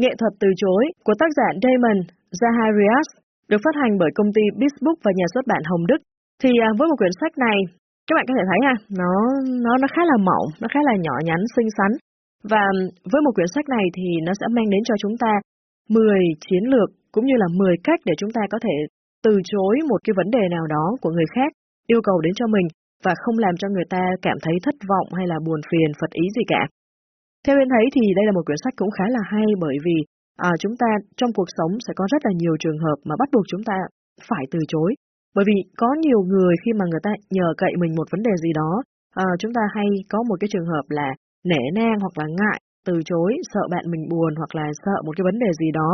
Nghệ thuật từ chối của tác giả Damon Zaharias được phát hành bởi công ty Bisbook và nhà xuất bản Hồng Đức. Thì à, với một quyển sách này, các bạn có thể thấy ha, nó nó nó khá là mỏng, nó khá là nhỏ nhắn, xinh xắn. Và với một quyển sách này thì nó sẽ mang đến cho chúng ta 10 chiến lược cũng như là 10 cách để chúng ta có thể từ chối một cái vấn đề nào đó của người khác yêu cầu đến cho mình và không làm cho người ta cảm thấy thất vọng hay là buồn phiền, phật ý gì cả. Theo em thấy thì đây là một quyển sách cũng khá là hay bởi vì à, chúng ta trong cuộc sống sẽ có rất là nhiều trường hợp mà bắt buộc chúng ta phải từ chối. Bởi vì có nhiều người khi mà người ta nhờ cậy mình một vấn đề gì đó, à, chúng ta hay có một cái trường hợp là nể nang hoặc là ngại, từ chối, sợ bạn mình buồn hoặc là sợ một cái vấn đề gì đó.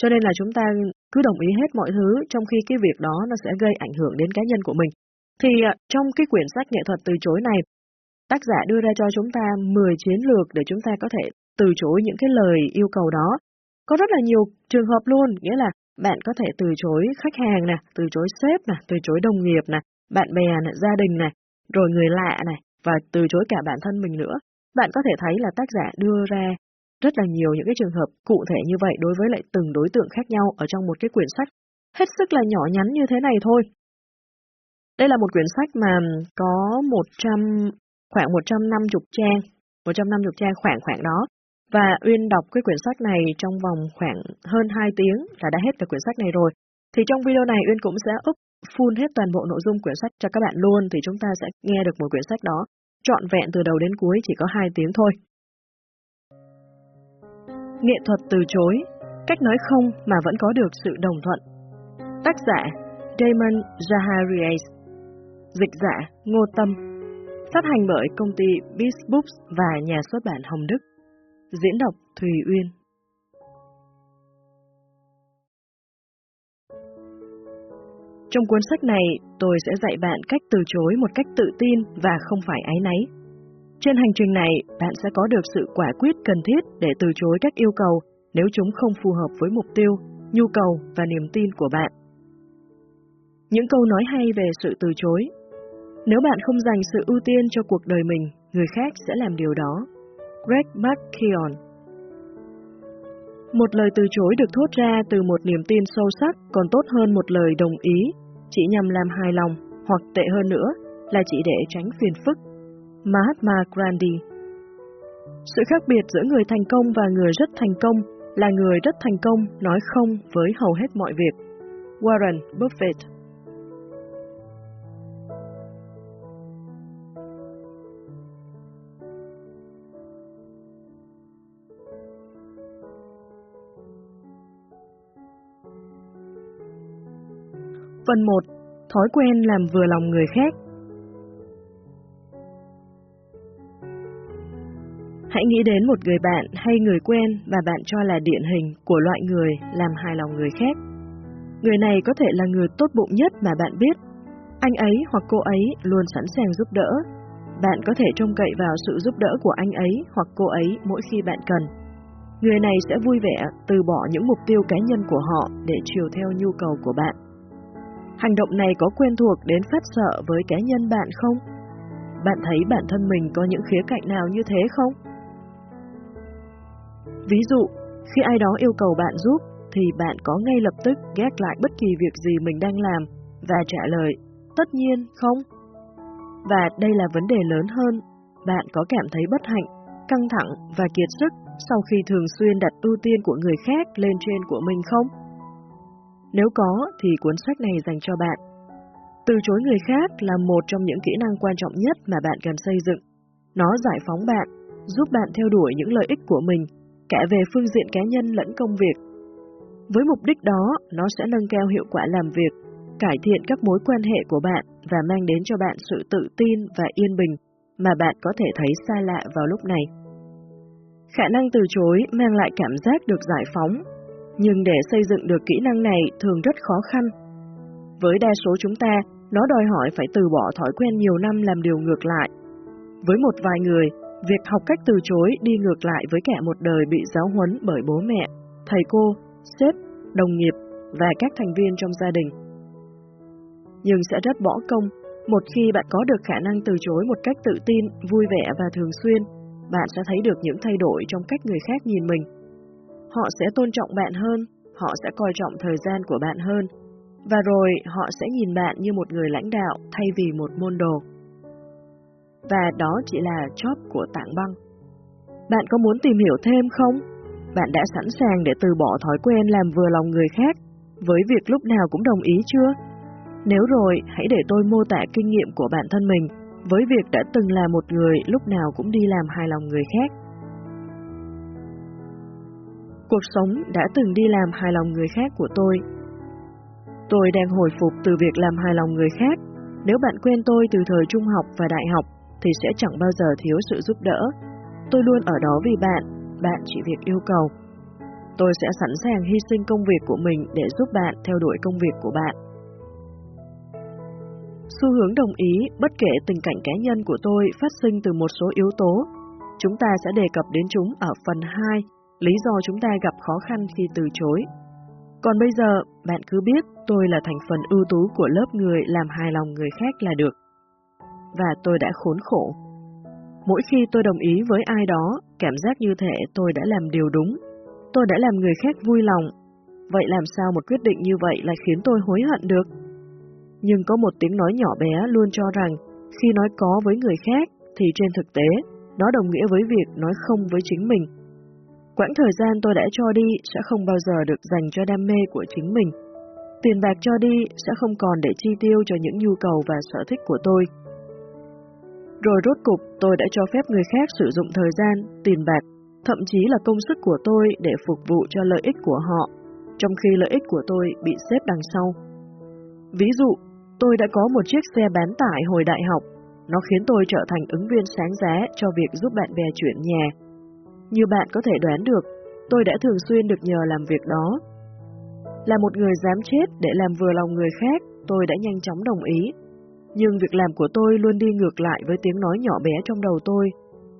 Cho nên là chúng ta cứ đồng ý hết mọi thứ trong khi cái việc đó nó sẽ gây ảnh hưởng đến cá nhân của mình. Thì à, trong cái quyển sách nghệ thuật từ chối này, tác giả đưa ra cho chúng ta 10 chiến lược để chúng ta có thể từ chối những cái lời yêu cầu đó. Có rất là nhiều trường hợp luôn, nghĩa là bạn có thể từ chối khách hàng nè, từ chối sếp nè, từ chối đồng nghiệp nè, bạn bè nè, gia đình nè, rồi người lạ này và từ chối cả bản thân mình nữa. Bạn có thể thấy là tác giả đưa ra rất là nhiều những cái trường hợp cụ thể như vậy đối với lại từng đối tượng khác nhau ở trong một cái quyển sách hết sức là nhỏ nhắn như thế này thôi. Đây là một quyển sách mà có 100, khoảng 150 trang, 150 trang khoảng khoảng đó. Và Uyên đọc cái quyển sách này trong vòng khoảng hơn 2 tiếng là đã hết được quyển sách này rồi. Thì trong video này Uyên cũng sẽ up full hết toàn bộ nội dung quyển sách cho các bạn luôn thì chúng ta sẽ nghe được một quyển sách đó trọn vẹn từ đầu đến cuối chỉ có 2 tiếng thôi. Nghệ thuật từ chối, cách nói không mà vẫn có được sự đồng thuận. Tác giả Damon Zaharias Dịch giả Ngô Tâm Phát hành bởi công ty Beast Books và nhà xuất bản Hồng Đức Diễn đọc Thùy Uyên Trong cuốn sách này, tôi sẽ dạy bạn cách từ chối một cách tự tin và không phải ái náy. Trên hành trình này, bạn sẽ có được sự quả quyết cần thiết để từ chối các yêu cầu nếu chúng không phù hợp với mục tiêu, nhu cầu và niềm tin của bạn. Những câu nói hay về sự từ chối nếu bạn không dành sự ưu tiên cho cuộc đời mình, người khác sẽ làm điều đó. Greg McKeown Một lời từ chối được thốt ra từ một niềm tin sâu sắc còn tốt hơn một lời đồng ý, chỉ nhằm làm hài lòng, hoặc tệ hơn nữa là chỉ để tránh phiền phức. Mahatma Gandhi Sự khác biệt giữa người thành công và người rất thành công là người rất thành công nói không với hầu hết mọi việc. Warren Buffett Phần 1. Thói quen làm vừa lòng người khác Hãy nghĩ đến một người bạn hay người quen mà bạn cho là điển hình của loại người làm hài lòng người khác. Người này có thể là người tốt bụng nhất mà bạn biết. Anh ấy hoặc cô ấy luôn sẵn sàng giúp đỡ. Bạn có thể trông cậy vào sự giúp đỡ của anh ấy hoặc cô ấy mỗi khi bạn cần. Người này sẽ vui vẻ từ bỏ những mục tiêu cá nhân của họ để chiều theo nhu cầu của bạn. Hành động này có quen thuộc đến phát sợ với cá nhân bạn không? Bạn thấy bản thân mình có những khía cạnh nào như thế không? Ví dụ, khi ai đó yêu cầu bạn giúp, thì bạn có ngay lập tức ghét lại bất kỳ việc gì mình đang làm và trả lời, tất nhiên không. Và đây là vấn đề lớn hơn, bạn có cảm thấy bất hạnh, căng thẳng và kiệt sức sau khi thường xuyên đặt ưu tiên của người khác lên trên của mình không? Nếu có thì cuốn sách này dành cho bạn. Từ chối người khác là một trong những kỹ năng quan trọng nhất mà bạn cần xây dựng. Nó giải phóng bạn, giúp bạn theo đuổi những lợi ích của mình cả về phương diện cá nhân lẫn công việc. Với mục đích đó, nó sẽ nâng cao hiệu quả làm việc, cải thiện các mối quan hệ của bạn và mang đến cho bạn sự tự tin và yên bình mà bạn có thể thấy xa lạ vào lúc này. Khả năng từ chối mang lại cảm giác được giải phóng, nhưng để xây dựng được kỹ năng này thường rất khó khăn. Với đa số chúng ta, nó đòi hỏi phải từ bỏ thói quen nhiều năm làm điều ngược lại. Với một vài người, Việc học cách từ chối đi ngược lại với cả một đời bị giáo huấn bởi bố mẹ, thầy cô, sếp, đồng nghiệp và các thành viên trong gia đình. Nhưng sẽ rất bỏ công một khi bạn có được khả năng từ chối một cách tự tin, vui vẻ và thường xuyên, bạn sẽ thấy được những thay đổi trong cách người khác nhìn mình. Họ sẽ tôn trọng bạn hơn, họ sẽ coi trọng thời gian của bạn hơn, và rồi họ sẽ nhìn bạn như một người lãnh đạo thay vì một môn đồ. Và đó chỉ là chóp của tảng băng. Bạn có muốn tìm hiểu thêm không? Bạn đã sẵn sàng để từ bỏ thói quen làm vừa lòng người khác với việc lúc nào cũng đồng ý chưa? Nếu rồi, hãy để tôi mô tả kinh nghiệm của bản thân mình với việc đã từng là một người lúc nào cũng đi làm hài lòng người khác. Cuộc sống đã từng đi làm hài lòng người khác của tôi. Tôi đang hồi phục từ việc làm hài lòng người khác. Nếu bạn quen tôi từ thời trung học và đại học, thì sẽ chẳng bao giờ thiếu sự giúp đỡ. Tôi luôn ở đó vì bạn, bạn chỉ việc yêu cầu. Tôi sẽ sẵn sàng hy sinh công việc của mình để giúp bạn theo đuổi công việc của bạn. Xu hướng đồng ý, bất kể tình cảnh cá nhân của tôi phát sinh từ một số yếu tố. Chúng ta sẽ đề cập đến chúng ở phần 2, lý do chúng ta gặp khó khăn khi từ chối. Còn bây giờ, bạn cứ biết tôi là thành phần ưu tú của lớp người làm hài lòng người khác là được. Và tôi đã khốn khổ. Mỗi khi tôi đồng ý với ai đó, cảm giác như thể tôi đã làm điều đúng. Tôi đã làm người khác vui lòng. Vậy làm sao một quyết định như vậy lại khiến tôi hối hận được? nhưng có một tiếng nói nhỏ bé luôn cho rằng khi nói có với người khác thì trên thực tế nó đồng nghĩa với việc nói không với chính mình. Quãng thời gian tôi đã cho đi sẽ không bao giờ được dành cho đam mê của chính mình. Tiền bạc cho đi sẽ không còn để chi tiêu cho những nhu cầu và sở thích của tôi. Rồi rốt cục tôi đã cho phép người khác sử dụng thời gian, tiền bạc, thậm chí là công sức của tôi để phục vụ cho lợi ích của họ, trong khi lợi ích của tôi bị xếp đằng sau. Ví dụ, Tôi đã có một chiếc xe bán tải hồi đại học, nó khiến tôi trở thành ứng viên sáng giá cho việc giúp bạn bè chuyển nhà. Như bạn có thể đoán được, tôi đã thường xuyên được nhờ làm việc đó. Là một người dám chết để làm vừa lòng người khác, tôi đã nhanh chóng đồng ý. Nhưng việc làm của tôi luôn đi ngược lại với tiếng nói nhỏ bé trong đầu tôi.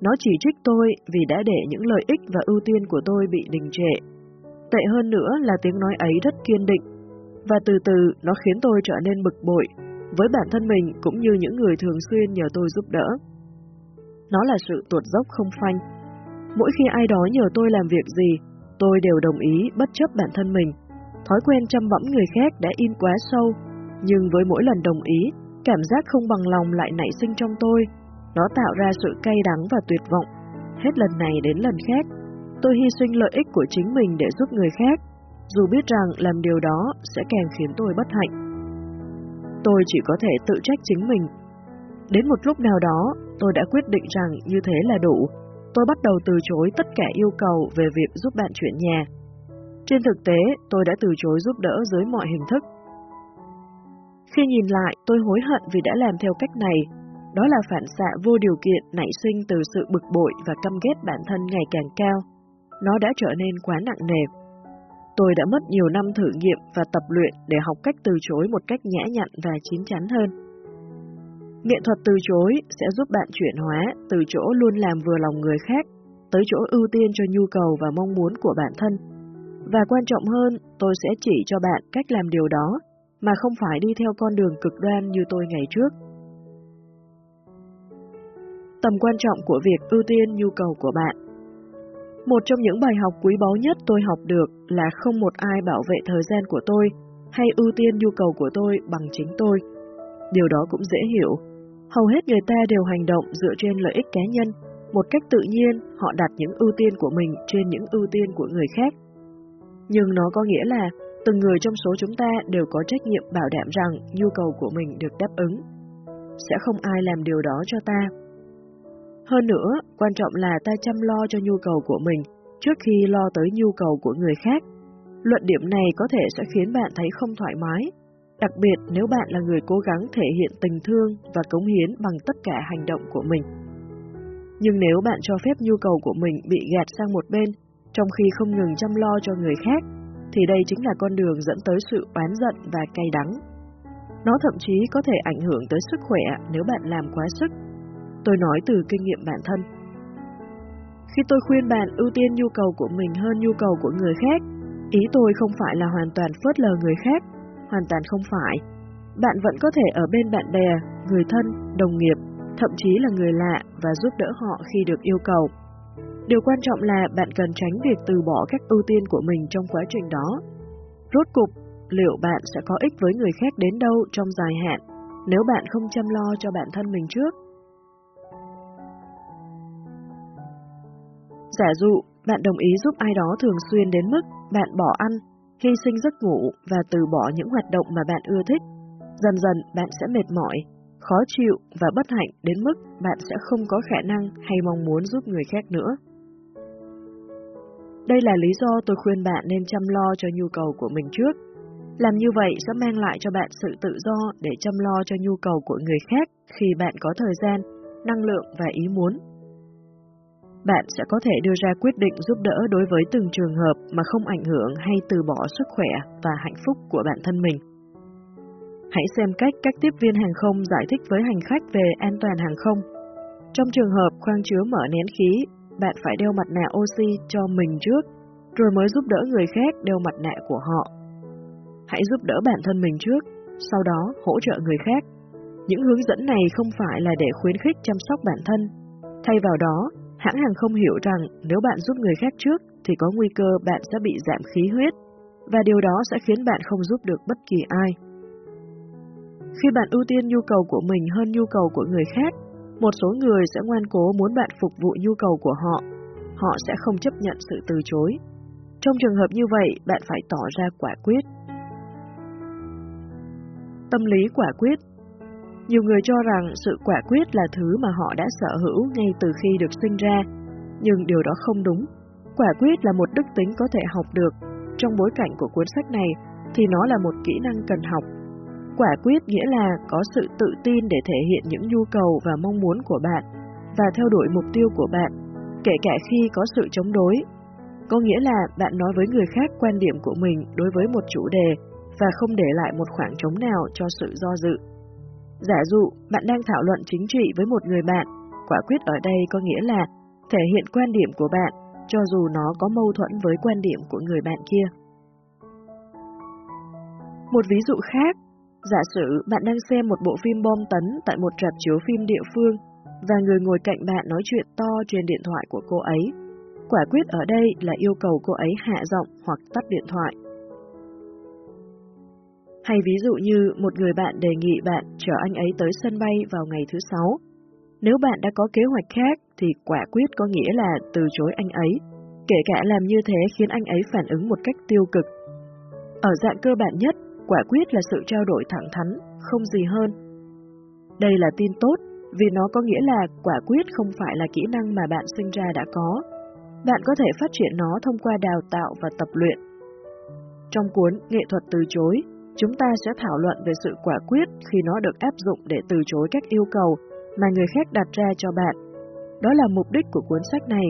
Nó chỉ trích tôi vì đã để những lợi ích và ưu tiên của tôi bị đình trệ. Tệ hơn nữa là tiếng nói ấy rất kiên định và từ từ nó khiến tôi trở nên bực bội, với bản thân mình cũng như những người thường xuyên nhờ tôi giúp đỡ. Nó là sự tuột dốc không phanh. Mỗi khi ai đó nhờ tôi làm việc gì, tôi đều đồng ý bất chấp bản thân mình. Thói quen chăm bẫm người khác đã in quá sâu, nhưng với mỗi lần đồng ý, cảm giác không bằng lòng lại nảy sinh trong tôi. Nó tạo ra sự cay đắng và tuyệt vọng. Hết lần này đến lần khác, tôi hy sinh lợi ích của chính mình để giúp người khác, dù biết rằng làm điều đó sẽ càng khiến tôi bất hạnh. Tôi chỉ có thể tự trách chính mình. Đến một lúc nào đó, tôi đã quyết định rằng như thế là đủ. Tôi bắt đầu từ chối tất cả yêu cầu về việc giúp bạn chuyển nhà. Trên thực tế, tôi đã từ chối giúp đỡ dưới mọi hình thức. Khi nhìn lại, tôi hối hận vì đã làm theo cách này. Đó là phản xạ vô điều kiện nảy sinh từ sự bực bội và căm ghét bản thân ngày càng cao. Nó đã trở nên quá nặng nề Tôi đã mất nhiều năm thử nghiệm và tập luyện để học cách từ chối một cách nhã nhặn và chín chắn hơn. Nghệ thuật từ chối sẽ giúp bạn chuyển hóa từ chỗ luôn làm vừa lòng người khác tới chỗ ưu tiên cho nhu cầu và mong muốn của bản thân. Và quan trọng hơn, tôi sẽ chỉ cho bạn cách làm điều đó mà không phải đi theo con đường cực đoan như tôi ngày trước. Tầm quan trọng của việc ưu tiên nhu cầu của bạn một trong những bài học quý báu nhất tôi học được là không một ai bảo vệ thời gian của tôi hay ưu tiên nhu cầu của tôi bằng chính tôi. Điều đó cũng dễ hiểu. Hầu hết người ta đều hành động dựa trên lợi ích cá nhân. Một cách tự nhiên, họ đặt những ưu tiên của mình trên những ưu tiên của người khác. Nhưng nó có nghĩa là từng người trong số chúng ta đều có trách nhiệm bảo đảm rằng nhu cầu của mình được đáp ứng. Sẽ không ai làm điều đó cho ta hơn nữa, quan trọng là ta chăm lo cho nhu cầu của mình trước khi lo tới nhu cầu của người khác. Luận điểm này có thể sẽ khiến bạn thấy không thoải mái, đặc biệt nếu bạn là người cố gắng thể hiện tình thương và cống hiến bằng tất cả hành động của mình. Nhưng nếu bạn cho phép nhu cầu của mình bị gạt sang một bên, trong khi không ngừng chăm lo cho người khác, thì đây chính là con đường dẫn tới sự oán giận và cay đắng. Nó thậm chí có thể ảnh hưởng tới sức khỏe nếu bạn làm quá sức Tôi nói từ kinh nghiệm bản thân. Khi tôi khuyên bạn ưu tiên nhu cầu của mình hơn nhu cầu của người khác, ý tôi không phải là hoàn toàn phớt lờ người khác, hoàn toàn không phải. Bạn vẫn có thể ở bên bạn bè, người thân, đồng nghiệp, thậm chí là người lạ và giúp đỡ họ khi được yêu cầu. Điều quan trọng là bạn cần tránh việc từ bỏ các ưu tiên của mình trong quá trình đó. Rốt cục, liệu bạn sẽ có ích với người khác đến đâu trong dài hạn nếu bạn không chăm lo cho bản thân mình trước? Giả dụ, bạn đồng ý giúp ai đó thường xuyên đến mức bạn bỏ ăn, hy sinh giấc ngủ và từ bỏ những hoạt động mà bạn ưa thích. Dần dần bạn sẽ mệt mỏi, khó chịu và bất hạnh đến mức bạn sẽ không có khả năng hay mong muốn giúp người khác nữa. Đây là lý do tôi khuyên bạn nên chăm lo cho nhu cầu của mình trước. Làm như vậy sẽ mang lại cho bạn sự tự do để chăm lo cho nhu cầu của người khác khi bạn có thời gian, năng lượng và ý muốn. Bạn sẽ có thể đưa ra quyết định giúp đỡ đối với từng trường hợp mà không ảnh hưởng hay từ bỏ sức khỏe và hạnh phúc của bản thân mình. Hãy xem cách các tiếp viên hàng không giải thích với hành khách về an toàn hàng không. Trong trường hợp khoang chứa mở nén khí, bạn phải đeo mặt nạ oxy cho mình trước, rồi mới giúp đỡ người khác đeo mặt nạ của họ. Hãy giúp đỡ bản thân mình trước, sau đó hỗ trợ người khác. Những hướng dẫn này không phải là để khuyến khích chăm sóc bản thân. Thay vào đó, hãng hàng không hiểu rằng nếu bạn giúp người khác trước thì có nguy cơ bạn sẽ bị giảm khí huyết, và điều đó sẽ khiến bạn không giúp được bất kỳ ai. Khi bạn ưu tiên nhu cầu của mình hơn nhu cầu của người khác, một số người sẽ ngoan cố muốn bạn phục vụ nhu cầu của họ. Họ sẽ không chấp nhận sự từ chối. Trong trường hợp như vậy, bạn phải tỏ ra quả quyết. Tâm lý quả quyết nhiều người cho rằng sự quả quyết là thứ mà họ đã sở hữu ngay từ khi được sinh ra, nhưng điều đó không đúng. Quả quyết là một đức tính có thể học được. Trong bối cảnh của cuốn sách này, thì nó là một kỹ năng cần học Quả quyết nghĩa là có sự tự tin để thể hiện những nhu cầu và mong muốn của bạn và theo đuổi mục tiêu của bạn, kể cả khi có sự chống đối. Có nghĩa là bạn nói với người khác quan điểm của mình đối với một chủ đề và không để lại một khoảng trống nào cho sự do dự. Giả dụ, bạn đang thảo luận chính trị với một người bạn, quả quyết ở đây có nghĩa là thể hiện quan điểm của bạn, cho dù nó có mâu thuẫn với quan điểm của người bạn kia. Một ví dụ khác Giả sử bạn đang xem một bộ phim bom tấn tại một rạp chiếu phim địa phương và người ngồi cạnh bạn nói chuyện to trên điện thoại của cô ấy. Quả quyết ở đây là yêu cầu cô ấy hạ giọng hoặc tắt điện thoại. Hay ví dụ như một người bạn đề nghị bạn chở anh ấy tới sân bay vào ngày thứ sáu. Nếu bạn đã có kế hoạch khác thì quả quyết có nghĩa là từ chối anh ấy, kể cả làm như thế khiến anh ấy phản ứng một cách tiêu cực. Ở dạng cơ bản nhất, Quả quyết là sự trao đổi thẳng thắn, không gì hơn. Đây là tin tốt, vì nó có nghĩa là quả quyết không phải là kỹ năng mà bạn sinh ra đã có. Bạn có thể phát triển nó thông qua đào tạo và tập luyện. Trong cuốn Nghệ thuật từ chối, chúng ta sẽ thảo luận về sự quả quyết khi nó được áp dụng để từ chối các yêu cầu mà người khác đặt ra cho bạn. Đó là mục đích của cuốn sách này,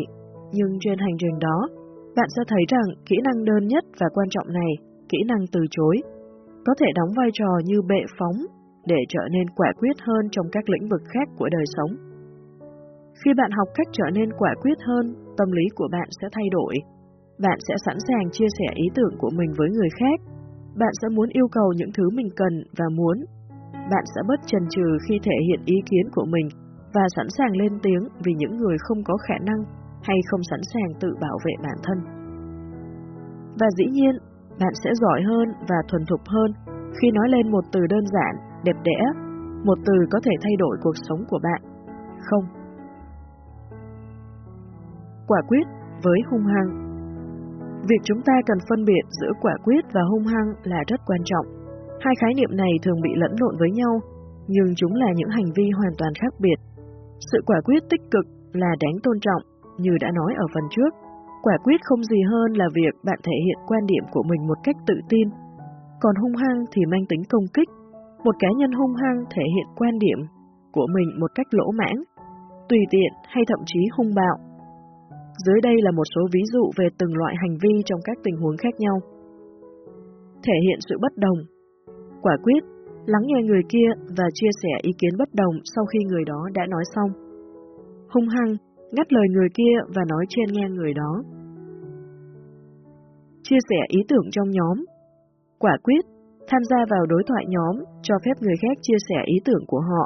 nhưng trên hành trình đó, bạn sẽ thấy rằng kỹ năng đơn nhất và quan trọng này, kỹ năng từ chối, có thể đóng vai trò như bệ phóng để trở nên quả quyết hơn trong các lĩnh vực khác của đời sống. Khi bạn học cách trở nên quả quyết hơn, tâm lý của bạn sẽ thay đổi. Bạn sẽ sẵn sàng chia sẻ ý tưởng của mình với người khác. Bạn sẽ muốn yêu cầu những thứ mình cần và muốn. Bạn sẽ bất chần chừ khi thể hiện ý kiến của mình và sẵn sàng lên tiếng vì những người không có khả năng hay không sẵn sàng tự bảo vệ bản thân. Và dĩ nhiên, bạn sẽ giỏi hơn và thuần thục hơn khi nói lên một từ đơn giản, đẹp đẽ, một từ có thể thay đổi cuộc sống của bạn. Không. Quả quyết với hung hăng Việc chúng ta cần phân biệt giữa quả quyết và hung hăng là rất quan trọng. Hai khái niệm này thường bị lẫn lộn với nhau, nhưng chúng là những hành vi hoàn toàn khác biệt. Sự quả quyết tích cực là đáng tôn trọng, như đã nói ở phần trước, Quả quyết không gì hơn là việc bạn thể hiện quan điểm của mình một cách tự tin. Còn hung hăng thì mang tính công kích. Một cá nhân hung hăng thể hiện quan điểm của mình một cách lỗ mãng, tùy tiện hay thậm chí hung bạo. Dưới đây là một số ví dụ về từng loại hành vi trong các tình huống khác nhau. Thể hiện sự bất đồng. Quả quyết, lắng nghe người kia và chia sẻ ý kiến bất đồng sau khi người đó đã nói xong. Hung hăng, ngắt lời người kia và nói trên nghe người đó chia sẻ ý tưởng trong nhóm. Quả quyết, tham gia vào đối thoại nhóm, cho phép người khác chia sẻ ý tưởng của họ,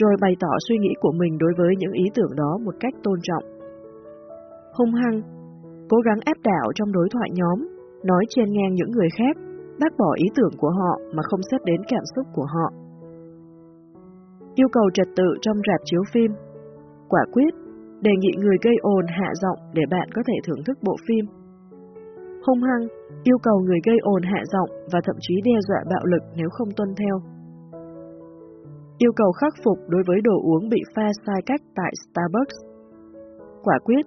rồi bày tỏ suy nghĩ của mình đối với những ý tưởng đó một cách tôn trọng hung hăng, cố gắng ép đảo trong đối thoại nhóm, nói chen ngang những người khác, bác bỏ ý tưởng của họ mà không xét đến cảm xúc của họ. Yêu cầu trật tự trong rạp chiếu phim Quả quyết, đề nghị người gây ồn hạ giọng để bạn có thể thưởng thức bộ phim. Hung hăng, yêu cầu người gây ồn hạ giọng và thậm chí đe dọa bạo lực nếu không tuân theo. Yêu cầu khắc phục đối với đồ uống bị pha sai cách tại Starbucks. Quả quyết,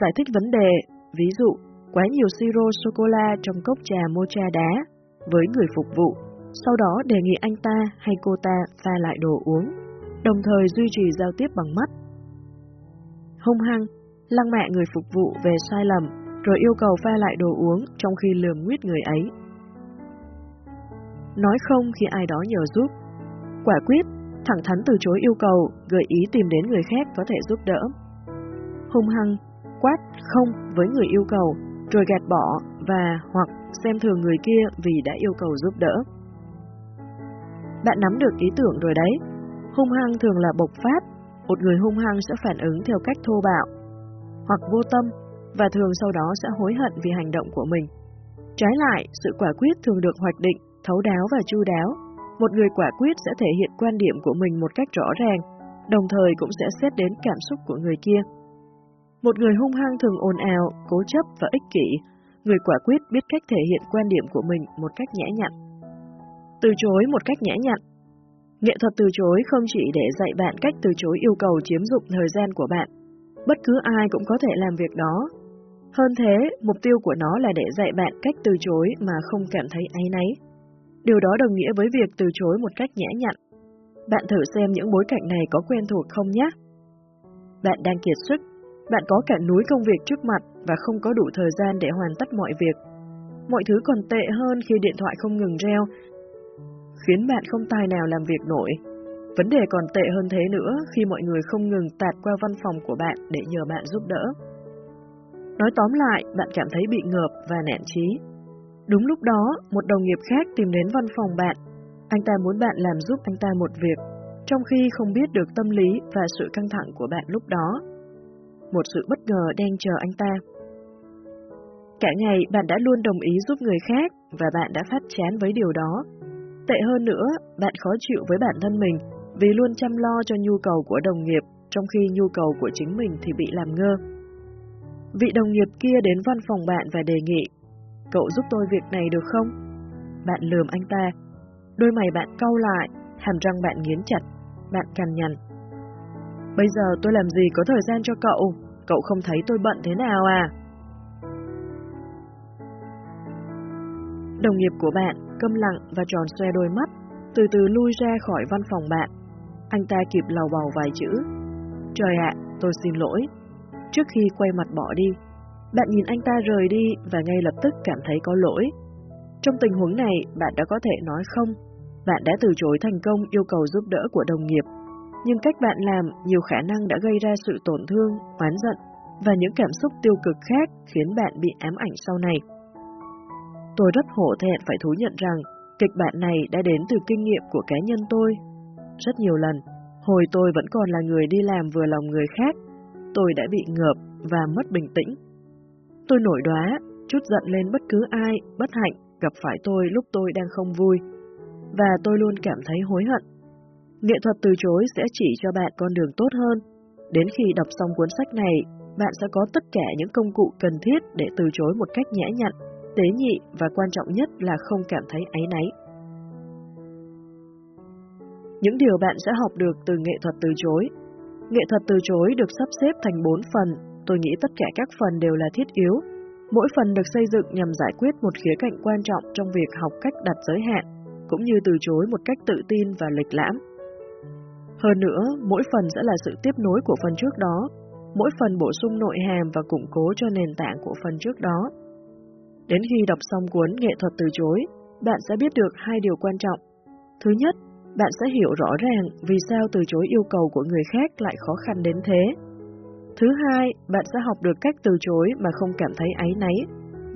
giải thích vấn đề, ví dụ, quá nhiều siro sô-cô-la trong cốc trà mocha đá với người phục vụ, sau đó đề nghị anh ta hay cô ta pha lại đồ uống, đồng thời duy trì giao tiếp bằng mắt. Hung hăng, lăng mạ người phục vụ về sai lầm, rồi yêu cầu pha lại đồ uống trong khi lườm nguyết người ấy. Nói không khi ai đó nhờ giúp. Quả quyết, thẳng thắn từ chối yêu cầu, gợi ý tìm đến người khác có thể giúp đỡ. Hung hăng, quát không với người yêu cầu, rồi gạt bỏ và hoặc xem thường người kia vì đã yêu cầu giúp đỡ. Bạn nắm được ý tưởng rồi đấy. Hung hăng thường là bộc phát, một người hung hăng sẽ phản ứng theo cách thô bạo, hoặc vô tâm, và thường sau đó sẽ hối hận vì hành động của mình. Trái lại, sự quả quyết thường được hoạch định, thấu đáo và chu đáo. Một người quả quyết sẽ thể hiện quan điểm của mình một cách rõ ràng, đồng thời cũng sẽ xét đến cảm xúc của người kia. Một người hung hăng thường ồn ào, cố chấp và ích kỷ, người quả quyết biết cách thể hiện quan điểm của mình một cách nhã nhặn. Từ chối một cách nhã nhặn Nghệ thuật từ chối không chỉ để dạy bạn cách từ chối yêu cầu chiếm dụng thời gian của bạn. Bất cứ ai cũng có thể làm việc đó. Hơn thế, mục tiêu của nó là để dạy bạn cách từ chối mà không cảm thấy áy náy. Điều đó đồng nghĩa với việc từ chối một cách nhã nhặn. Bạn thử xem những bối cảnh này có quen thuộc không nhé. Bạn đang kiệt sức, bạn có cả núi công việc trước mặt và không có đủ thời gian để hoàn tất mọi việc. Mọi thứ còn tệ hơn khi điện thoại không ngừng reo, khiến bạn không tài nào làm việc nổi. Vấn đề còn tệ hơn thế nữa khi mọi người không ngừng tạt qua văn phòng của bạn để nhờ bạn giúp đỡ. Nói tóm lại, bạn cảm thấy bị ngợp và nản trí. Đúng lúc đó, một đồng nghiệp khác tìm đến văn phòng bạn. Anh ta muốn bạn làm giúp anh ta một việc, trong khi không biết được tâm lý và sự căng thẳng của bạn lúc đó một sự bất ngờ đang chờ anh ta. Cả ngày bạn đã luôn đồng ý giúp người khác và bạn đã phát chán với điều đó. Tệ hơn nữa, bạn khó chịu với bản thân mình vì luôn chăm lo cho nhu cầu của đồng nghiệp trong khi nhu cầu của chính mình thì bị làm ngơ. Vị đồng nghiệp kia đến văn phòng bạn và đề nghị, cậu giúp tôi việc này được không? Bạn lườm anh ta, đôi mày bạn cau lại, hàm răng bạn nghiến chặt, bạn cằn nhằn. Bây giờ tôi làm gì có thời gian cho cậu? Cậu không thấy tôi bận thế nào à? Đồng nghiệp của bạn câm lặng và tròn xoe đôi mắt, từ từ lui ra khỏi văn phòng bạn. Anh ta kịp lầu bầu vài chữ. Trời ạ, tôi xin lỗi. Trước khi quay mặt bỏ đi, bạn nhìn anh ta rời đi và ngay lập tức cảm thấy có lỗi. Trong tình huống này, bạn đã có thể nói không. Bạn đã từ chối thành công yêu cầu giúp đỡ của đồng nghiệp nhưng cách bạn làm nhiều khả năng đã gây ra sự tổn thương, oán giận và những cảm xúc tiêu cực khác khiến bạn bị ám ảnh sau này. Tôi rất hổ thẹn phải thú nhận rằng kịch bản này đã đến từ kinh nghiệm của cá nhân tôi. Rất nhiều lần, hồi tôi vẫn còn là người đi làm vừa lòng người khác, tôi đã bị ngợp và mất bình tĩnh. Tôi nổi đoá, chút giận lên bất cứ ai bất hạnh gặp phải tôi lúc tôi đang không vui, và tôi luôn cảm thấy hối hận Nghệ thuật từ chối sẽ chỉ cho bạn con đường tốt hơn. Đến khi đọc xong cuốn sách này, bạn sẽ có tất cả những công cụ cần thiết để từ chối một cách nhã nhặn, tế nhị và quan trọng nhất là không cảm thấy áy náy. Những điều bạn sẽ học được từ nghệ thuật từ chối Nghệ thuật từ chối được sắp xếp thành 4 phần, tôi nghĩ tất cả các phần đều là thiết yếu. Mỗi phần được xây dựng nhằm giải quyết một khía cạnh quan trọng trong việc học cách đặt giới hạn, cũng như từ chối một cách tự tin và lịch lãm. Hơn nữa, mỗi phần sẽ là sự tiếp nối của phần trước đó, mỗi phần bổ sung nội hàm và củng cố cho nền tảng của phần trước đó. Đến khi đọc xong cuốn Nghệ thuật từ chối, bạn sẽ biết được hai điều quan trọng. Thứ nhất, bạn sẽ hiểu rõ ràng vì sao từ chối yêu cầu của người khác lại khó khăn đến thế. Thứ hai, bạn sẽ học được cách từ chối mà không cảm thấy áy náy,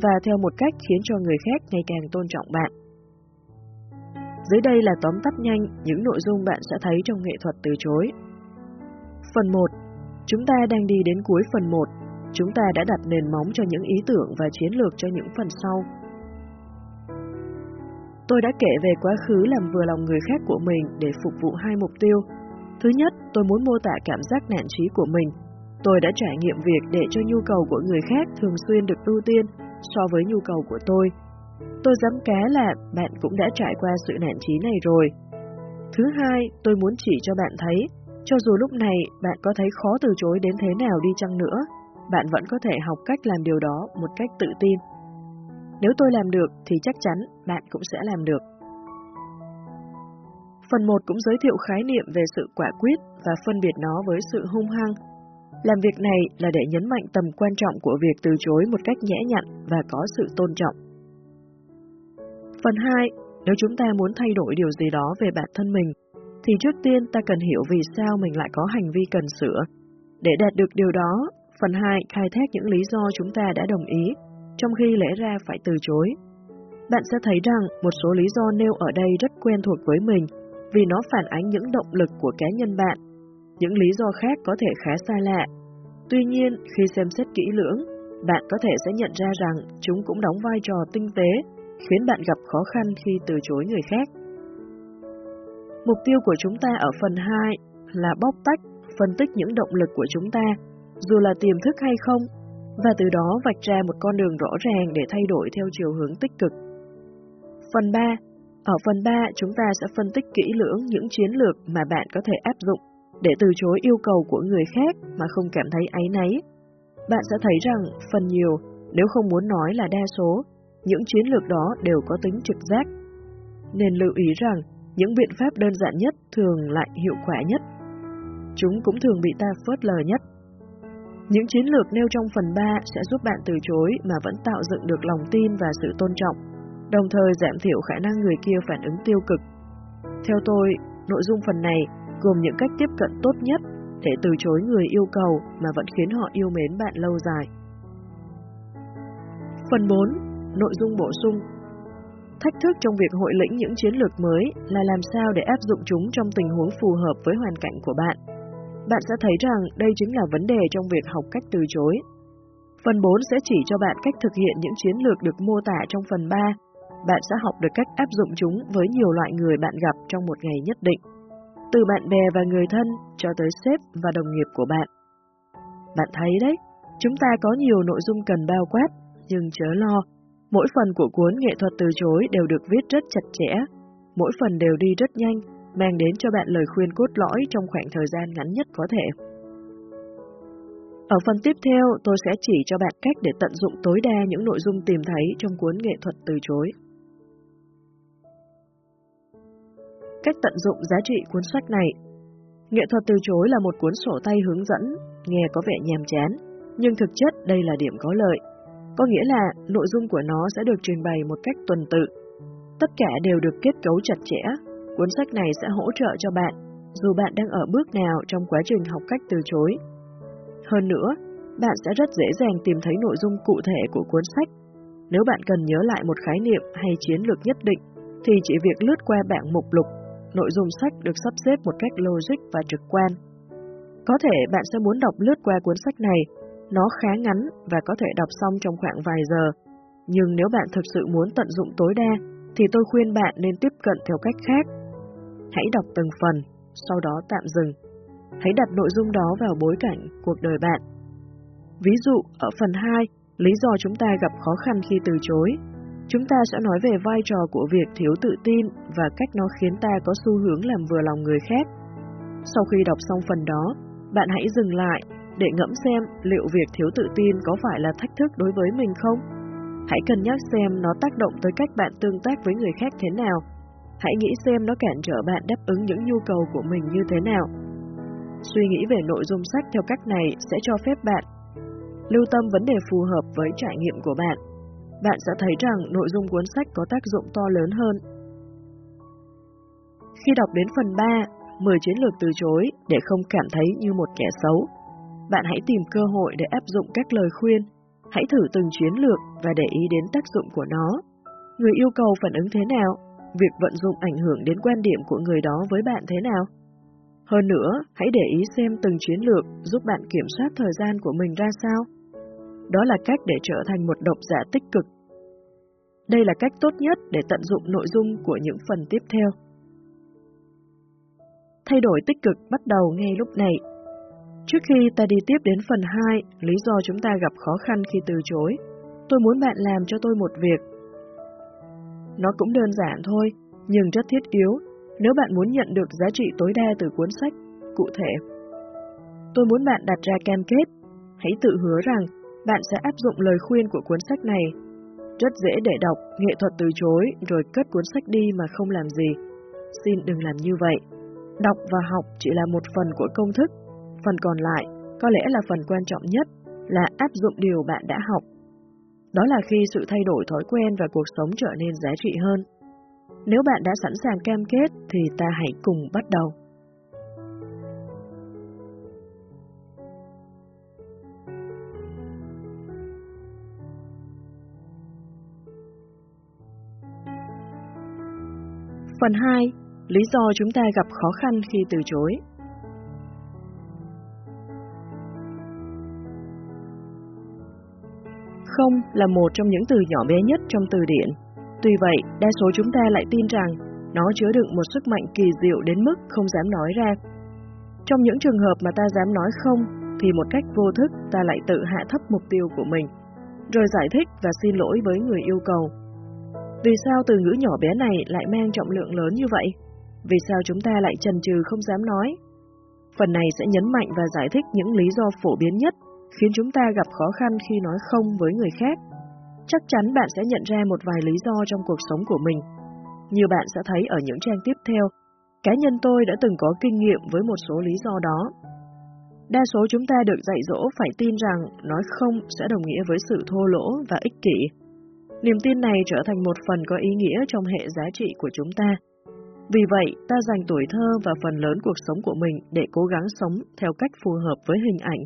và theo một cách khiến cho người khác ngày càng tôn trọng bạn. Dưới đây là tóm tắt nhanh những nội dung bạn sẽ thấy trong nghệ thuật từ chối. Phần 1. Chúng ta đang đi đến cuối phần 1. chúng ta đã đặt nền móng cho những ý tưởng và chiến lược cho những phần sau. Tôi đã kể về quá khứ làm vừa lòng người khác của mình để phục vụ hai mục tiêu. Thứ nhất, tôi muốn mô tả cảm giác nản trí của mình. Tôi đã trải nghiệm việc để cho nhu cầu của người khác thường xuyên được ưu tiên so với nhu cầu của tôi. Tôi dám cá là bạn cũng đã trải qua sự nản trí này rồi. Thứ hai, tôi muốn chỉ cho bạn thấy, cho dù lúc này bạn có thấy khó từ chối đến thế nào đi chăng nữa, bạn vẫn có thể học cách làm điều đó một cách tự tin. Nếu tôi làm được thì chắc chắn bạn cũng sẽ làm được. Phần 1 cũng giới thiệu khái niệm về sự quả quyết và phân biệt nó với sự hung hăng. Làm việc này là để nhấn mạnh tầm quan trọng của việc từ chối một cách nhẽ nhặn và có sự tôn trọng. Phần 2, nếu chúng ta muốn thay đổi điều gì đó về bản thân mình, thì trước tiên ta cần hiểu vì sao mình lại có hành vi cần sửa. Để đạt được điều đó, phần 2 khai thác những lý do chúng ta đã đồng ý, trong khi lẽ ra phải từ chối. Bạn sẽ thấy rằng một số lý do nêu ở đây rất quen thuộc với mình, vì nó phản ánh những động lực của cá nhân bạn. Những lý do khác có thể khá xa lạ. Tuy nhiên, khi xem xét kỹ lưỡng, bạn có thể sẽ nhận ra rằng chúng cũng đóng vai trò tinh tế khiến bạn gặp khó khăn khi từ chối người khác. Mục tiêu của chúng ta ở phần 2 là bóc tách, phân tích những động lực của chúng ta, dù là tiềm thức hay không, và từ đó vạch ra một con đường rõ ràng để thay đổi theo chiều hướng tích cực. Phần 3 Ở phần 3, chúng ta sẽ phân tích kỹ lưỡng những chiến lược mà bạn có thể áp dụng để từ chối yêu cầu của người khác mà không cảm thấy áy náy. Bạn sẽ thấy rằng phần nhiều, nếu không muốn nói là đa số, những chiến lược đó đều có tính trực giác. Nên lưu ý rằng, những biện pháp đơn giản nhất thường lại hiệu quả nhất. Chúng cũng thường bị ta phớt lờ nhất. Những chiến lược nêu trong phần 3 sẽ giúp bạn từ chối mà vẫn tạo dựng được lòng tin và sự tôn trọng, đồng thời giảm thiểu khả năng người kia phản ứng tiêu cực. Theo tôi, nội dung phần này gồm những cách tiếp cận tốt nhất để từ chối người yêu cầu mà vẫn khiến họ yêu mến bạn lâu dài. Phần 4 Nội dung bổ sung Thách thức trong việc hội lĩnh những chiến lược mới là làm sao để áp dụng chúng trong tình huống phù hợp với hoàn cảnh của bạn. Bạn sẽ thấy rằng đây chính là vấn đề trong việc học cách từ chối. Phần 4 sẽ chỉ cho bạn cách thực hiện những chiến lược được mô tả trong phần 3. Bạn sẽ học được cách áp dụng chúng với nhiều loại người bạn gặp trong một ngày nhất định, từ bạn bè và người thân cho tới sếp và đồng nghiệp của bạn. Bạn thấy đấy, chúng ta có nhiều nội dung cần bao quát, nhưng chớ lo, Mỗi phần của cuốn nghệ thuật từ chối đều được viết rất chặt chẽ, mỗi phần đều đi rất nhanh, mang đến cho bạn lời khuyên cốt lõi trong khoảng thời gian ngắn nhất có thể. Ở phần tiếp theo, tôi sẽ chỉ cho bạn cách để tận dụng tối đa những nội dung tìm thấy trong cuốn nghệ thuật từ chối. Cách tận dụng giá trị cuốn sách này Nghệ thuật từ chối là một cuốn sổ tay hướng dẫn, nghe có vẻ nhàm chán, nhưng thực chất đây là điểm có lợi. Có nghĩa là nội dung của nó sẽ được trình bày một cách tuần tự. Tất cả đều được kết cấu chặt chẽ. Cuốn sách này sẽ hỗ trợ cho bạn, dù bạn đang ở bước nào trong quá trình học cách từ chối. Hơn nữa, bạn sẽ rất dễ dàng tìm thấy nội dung cụ thể của cuốn sách. Nếu bạn cần nhớ lại một khái niệm hay chiến lược nhất định, thì chỉ việc lướt qua bảng mục lục, nội dung sách được sắp xếp một cách logic và trực quan. Có thể bạn sẽ muốn đọc lướt qua cuốn sách này nó khá ngắn và có thể đọc xong trong khoảng vài giờ. Nhưng nếu bạn thực sự muốn tận dụng tối đa, thì tôi khuyên bạn nên tiếp cận theo cách khác. Hãy đọc từng phần, sau đó tạm dừng. Hãy đặt nội dung đó vào bối cảnh cuộc đời bạn. Ví dụ, ở phần 2, lý do chúng ta gặp khó khăn khi từ chối. Chúng ta sẽ nói về vai trò của việc thiếu tự tin và cách nó khiến ta có xu hướng làm vừa lòng người khác. Sau khi đọc xong phần đó, bạn hãy dừng lại để ngẫm xem liệu việc thiếu tự tin có phải là thách thức đối với mình không. Hãy cân nhắc xem nó tác động tới cách bạn tương tác với người khác thế nào. Hãy nghĩ xem nó cản trở bạn đáp ứng những nhu cầu của mình như thế nào. Suy nghĩ về nội dung sách theo cách này sẽ cho phép bạn lưu tâm vấn đề phù hợp với trải nghiệm của bạn. Bạn sẽ thấy rằng nội dung cuốn sách có tác dụng to lớn hơn. Khi đọc đến phần 3, 10 chiến lược từ chối để không cảm thấy như một kẻ xấu, bạn hãy tìm cơ hội để áp dụng các lời khuyên. Hãy thử từng chiến lược và để ý đến tác dụng của nó. Người yêu cầu phản ứng thế nào? Việc vận dụng ảnh hưởng đến quan điểm của người đó với bạn thế nào? Hơn nữa, hãy để ý xem từng chiến lược giúp bạn kiểm soát thời gian của mình ra sao. đó là cách để trở thành một độc giả tích cực. Đây là cách tốt nhất để tận dụng nội dung của những phần tiếp theo. Thay đổi tích cực bắt đầu ngay lúc này. Trước khi ta đi tiếp đến phần 2, lý do chúng ta gặp khó khăn khi từ chối, tôi muốn bạn làm cho tôi một việc. Nó cũng đơn giản thôi, nhưng rất thiết yếu nếu bạn muốn nhận được giá trị tối đa từ cuốn sách. Cụ thể, tôi muốn bạn đặt ra cam kết, hãy tự hứa rằng bạn sẽ áp dụng lời khuyên của cuốn sách này. Rất dễ để đọc, nghệ thuật từ chối, rồi cất cuốn sách đi mà không làm gì. Xin đừng làm như vậy. Đọc và học chỉ là một phần của công thức, phần còn lại có lẽ là phần quan trọng nhất là áp dụng điều bạn đã học. Đó là khi sự thay đổi thói quen và cuộc sống trở nên giá trị hơn. Nếu bạn đã sẵn sàng cam kết thì ta hãy cùng bắt đầu. Phần 2. Lý do chúng ta gặp khó khăn khi từ chối Không là một trong những từ nhỏ bé nhất trong từ điển. Tuy vậy, đa số chúng ta lại tin rằng nó chứa đựng một sức mạnh kỳ diệu đến mức không dám nói ra. Trong những trường hợp mà ta dám nói không, thì một cách vô thức ta lại tự hạ thấp mục tiêu của mình, rồi giải thích và xin lỗi với người yêu cầu. Vì sao từ ngữ nhỏ bé này lại mang trọng lượng lớn như vậy? Vì sao chúng ta lại chần chừ không dám nói? Phần này sẽ nhấn mạnh và giải thích những lý do phổ biến nhất khiến chúng ta gặp khó khăn khi nói không với người khác. Chắc chắn bạn sẽ nhận ra một vài lý do trong cuộc sống của mình. Như bạn sẽ thấy ở những trang tiếp theo, cá nhân tôi đã từng có kinh nghiệm với một số lý do đó. Đa số chúng ta được dạy dỗ phải tin rằng nói không sẽ đồng nghĩa với sự thô lỗ và ích kỷ. Niềm tin này trở thành một phần có ý nghĩa trong hệ giá trị của chúng ta. Vì vậy, ta dành tuổi thơ và phần lớn cuộc sống của mình để cố gắng sống theo cách phù hợp với hình ảnh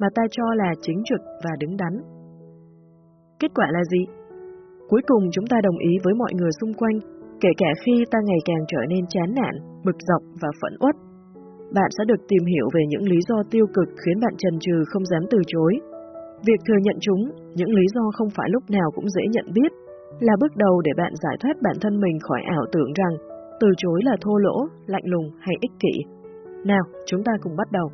mà ta cho là chính trực và đứng đắn. Kết quả là gì? Cuối cùng chúng ta đồng ý với mọi người xung quanh, kể cả khi ta ngày càng trở nên chán nản, bực dọc và phẫn uất. Bạn sẽ được tìm hiểu về những lý do tiêu cực khiến bạn trần trừ không dám từ chối. Việc thừa nhận chúng, những lý do không phải lúc nào cũng dễ nhận biết, là bước đầu để bạn giải thoát bản thân mình khỏi ảo tưởng rằng từ chối là thô lỗ, lạnh lùng hay ích kỷ. Nào, chúng ta cùng bắt đầu.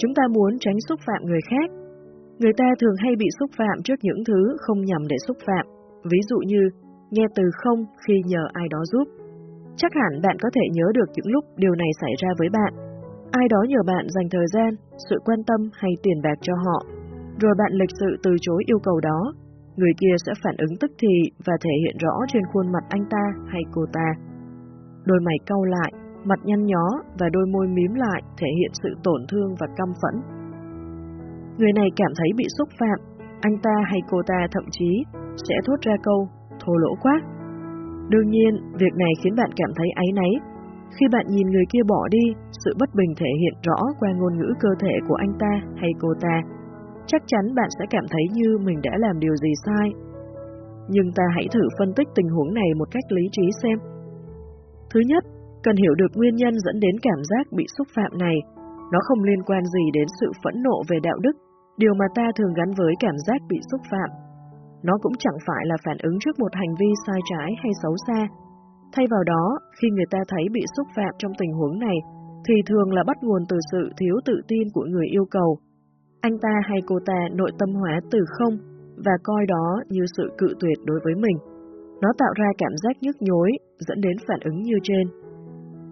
Chúng ta muốn tránh xúc phạm người khác. Người ta thường hay bị xúc phạm trước những thứ không nhằm để xúc phạm, ví dụ như nghe từ không khi nhờ ai đó giúp. Chắc hẳn bạn có thể nhớ được những lúc điều này xảy ra với bạn. Ai đó nhờ bạn dành thời gian, sự quan tâm hay tiền bạc cho họ, rồi bạn lịch sự từ chối yêu cầu đó. Người kia sẽ phản ứng tức thì và thể hiện rõ trên khuôn mặt anh ta hay cô ta. Đôi mày cau lại, mặt nhăn nhó và đôi môi mím lại thể hiện sự tổn thương và căm phẫn. Người này cảm thấy bị xúc phạm, anh ta hay cô ta thậm chí sẽ thốt ra câu thô lỗ quá. Đương nhiên, việc này khiến bạn cảm thấy áy náy. Khi bạn nhìn người kia bỏ đi, sự bất bình thể hiện rõ qua ngôn ngữ cơ thể của anh ta hay cô ta. Chắc chắn bạn sẽ cảm thấy như mình đã làm điều gì sai. Nhưng ta hãy thử phân tích tình huống này một cách lý trí xem. Thứ nhất, Cần hiểu được nguyên nhân dẫn đến cảm giác bị xúc phạm này, nó không liên quan gì đến sự phẫn nộ về đạo đức, điều mà ta thường gắn với cảm giác bị xúc phạm. Nó cũng chẳng phải là phản ứng trước một hành vi sai trái hay xấu xa. Thay vào đó, khi người ta thấy bị xúc phạm trong tình huống này, thì thường là bắt nguồn từ sự thiếu tự tin của người yêu cầu. Anh ta hay cô ta nội tâm hóa từ không và coi đó như sự cự tuyệt đối với mình. Nó tạo ra cảm giác nhức nhối, dẫn đến phản ứng như trên.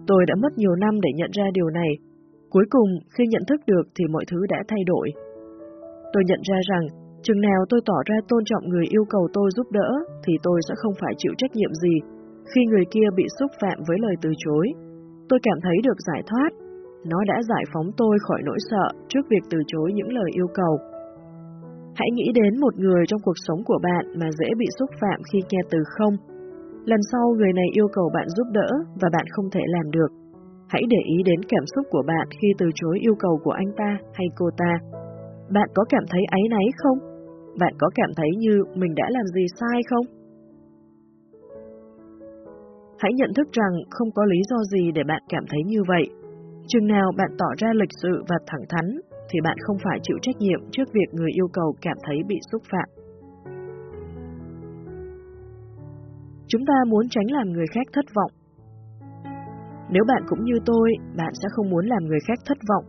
Tôi đã mất nhiều năm để nhận ra điều này. Cuối cùng, khi nhận thức được thì mọi thứ đã thay đổi. Tôi nhận ra rằng, chừng nào tôi tỏ ra tôn trọng người yêu cầu tôi giúp đỡ, thì tôi sẽ không phải chịu trách nhiệm gì khi người kia bị xúc phạm với lời từ chối. Tôi cảm thấy được giải thoát. Nó đã giải phóng tôi khỏi nỗi sợ trước việc từ chối những lời yêu cầu. Hãy nghĩ đến một người trong cuộc sống của bạn mà dễ bị xúc phạm khi nghe từ không Lần sau người này yêu cầu bạn giúp đỡ và bạn không thể làm được. Hãy để ý đến cảm xúc của bạn khi từ chối yêu cầu của anh ta hay cô ta. Bạn có cảm thấy áy náy không? Bạn có cảm thấy như mình đã làm gì sai không? Hãy nhận thức rằng không có lý do gì để bạn cảm thấy như vậy. Chừng nào bạn tỏ ra lịch sự và thẳng thắn, thì bạn không phải chịu trách nhiệm trước việc người yêu cầu cảm thấy bị xúc phạm. Chúng ta muốn tránh làm người khác thất vọng. Nếu bạn cũng như tôi, bạn sẽ không muốn làm người khác thất vọng.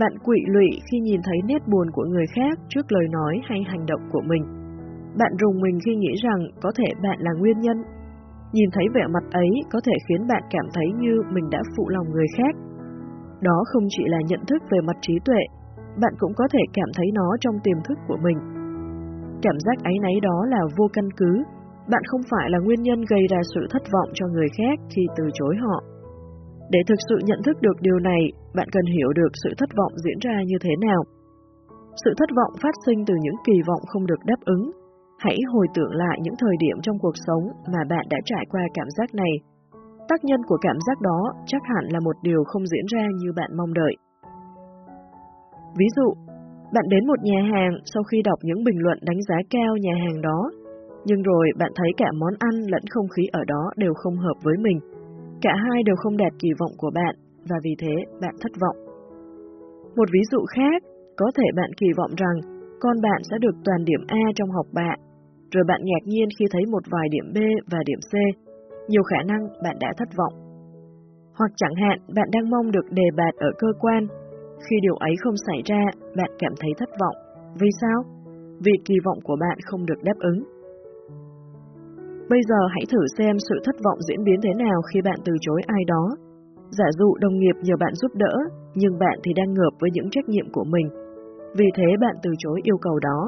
Bạn quỵ lụy khi nhìn thấy nét buồn của người khác trước lời nói hay hành động của mình. Bạn rùng mình khi nghĩ rằng có thể bạn là nguyên nhân. Nhìn thấy vẻ mặt ấy có thể khiến bạn cảm thấy như mình đã phụ lòng người khác. Đó không chỉ là nhận thức về mặt trí tuệ, bạn cũng có thể cảm thấy nó trong tiềm thức của mình. Cảm giác ấy náy đó là vô căn cứ, bạn không phải là nguyên nhân gây ra sự thất vọng cho người khác khi từ chối họ. Để thực sự nhận thức được điều này, bạn cần hiểu được sự thất vọng diễn ra như thế nào. Sự thất vọng phát sinh từ những kỳ vọng không được đáp ứng. Hãy hồi tưởng lại những thời điểm trong cuộc sống mà bạn đã trải qua cảm giác này. Tác nhân của cảm giác đó chắc hẳn là một điều không diễn ra như bạn mong đợi. Ví dụ, bạn đến một nhà hàng sau khi đọc những bình luận đánh giá cao nhà hàng đó, nhưng rồi bạn thấy cả món ăn lẫn không khí ở đó đều không hợp với mình. Cả hai đều không đạt kỳ vọng của bạn, và vì thế bạn thất vọng. Một ví dụ khác, có thể bạn kỳ vọng rằng con bạn sẽ được toàn điểm A trong học bạ, rồi bạn ngạc nhiên khi thấy một vài điểm B và điểm C. Nhiều khả năng bạn đã thất vọng. Hoặc chẳng hạn bạn đang mong được đề bạt ở cơ quan, khi điều ấy không xảy ra, bạn cảm thấy thất vọng. Vì sao? Vì kỳ vọng của bạn không được đáp ứng. Bây giờ hãy thử xem sự thất vọng diễn biến thế nào khi bạn từ chối ai đó. Giả dụ đồng nghiệp nhờ bạn giúp đỡ, nhưng bạn thì đang ngợp với những trách nhiệm của mình. Vì thế bạn từ chối yêu cầu đó.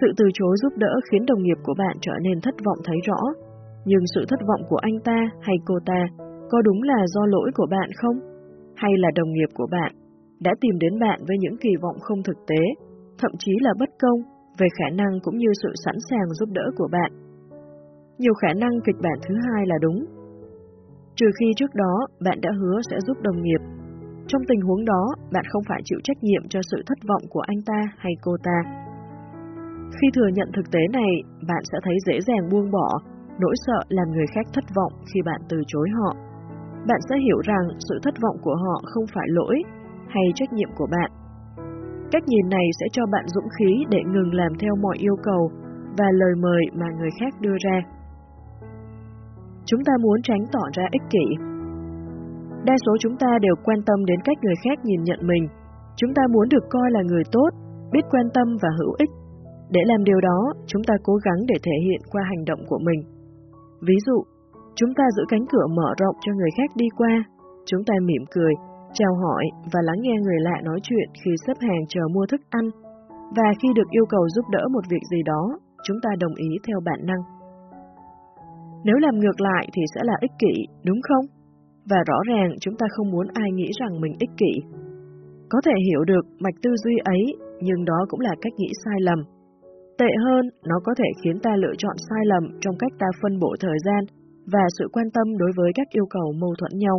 Sự từ chối giúp đỡ khiến đồng nghiệp của bạn trở nên thất vọng thấy rõ. Nhưng sự thất vọng của anh ta hay cô ta có đúng là do lỗi của bạn không? Hay là đồng nghiệp của bạn đã tìm đến bạn với những kỳ vọng không thực tế, thậm chí là bất công về khả năng cũng như sự sẵn sàng giúp đỡ của bạn? Nhiều khả năng kịch bản thứ hai là đúng. Trừ khi trước đó bạn đã hứa sẽ giúp đồng nghiệp. Trong tình huống đó, bạn không phải chịu trách nhiệm cho sự thất vọng của anh ta hay cô ta. Khi thừa nhận thực tế này, bạn sẽ thấy dễ dàng buông bỏ nỗi sợ làm người khác thất vọng khi bạn từ chối họ. Bạn sẽ hiểu rằng sự thất vọng của họ không phải lỗi hay trách nhiệm của bạn. Cách nhìn này sẽ cho bạn dũng khí để ngừng làm theo mọi yêu cầu và lời mời mà người khác đưa ra. Chúng ta muốn tránh tỏ ra ích kỷ. Đa số chúng ta đều quan tâm đến cách người khác nhìn nhận mình. Chúng ta muốn được coi là người tốt, biết quan tâm và hữu ích. Để làm điều đó, chúng ta cố gắng để thể hiện qua hành động của mình. Ví dụ, chúng ta giữ cánh cửa mở rộng cho người khác đi qua. Chúng ta mỉm cười, chào hỏi và lắng nghe người lạ nói chuyện khi xếp hàng chờ mua thức ăn. Và khi được yêu cầu giúp đỡ một việc gì đó, chúng ta đồng ý theo bản năng. Nếu làm ngược lại thì sẽ là ích kỷ, đúng không? Và rõ ràng chúng ta không muốn ai nghĩ rằng mình ích kỷ. Có thể hiểu được mạch tư duy ấy, nhưng đó cũng là cách nghĩ sai lầm. Tệ hơn, nó có thể khiến ta lựa chọn sai lầm trong cách ta phân bổ thời gian và sự quan tâm đối với các yêu cầu mâu thuẫn nhau.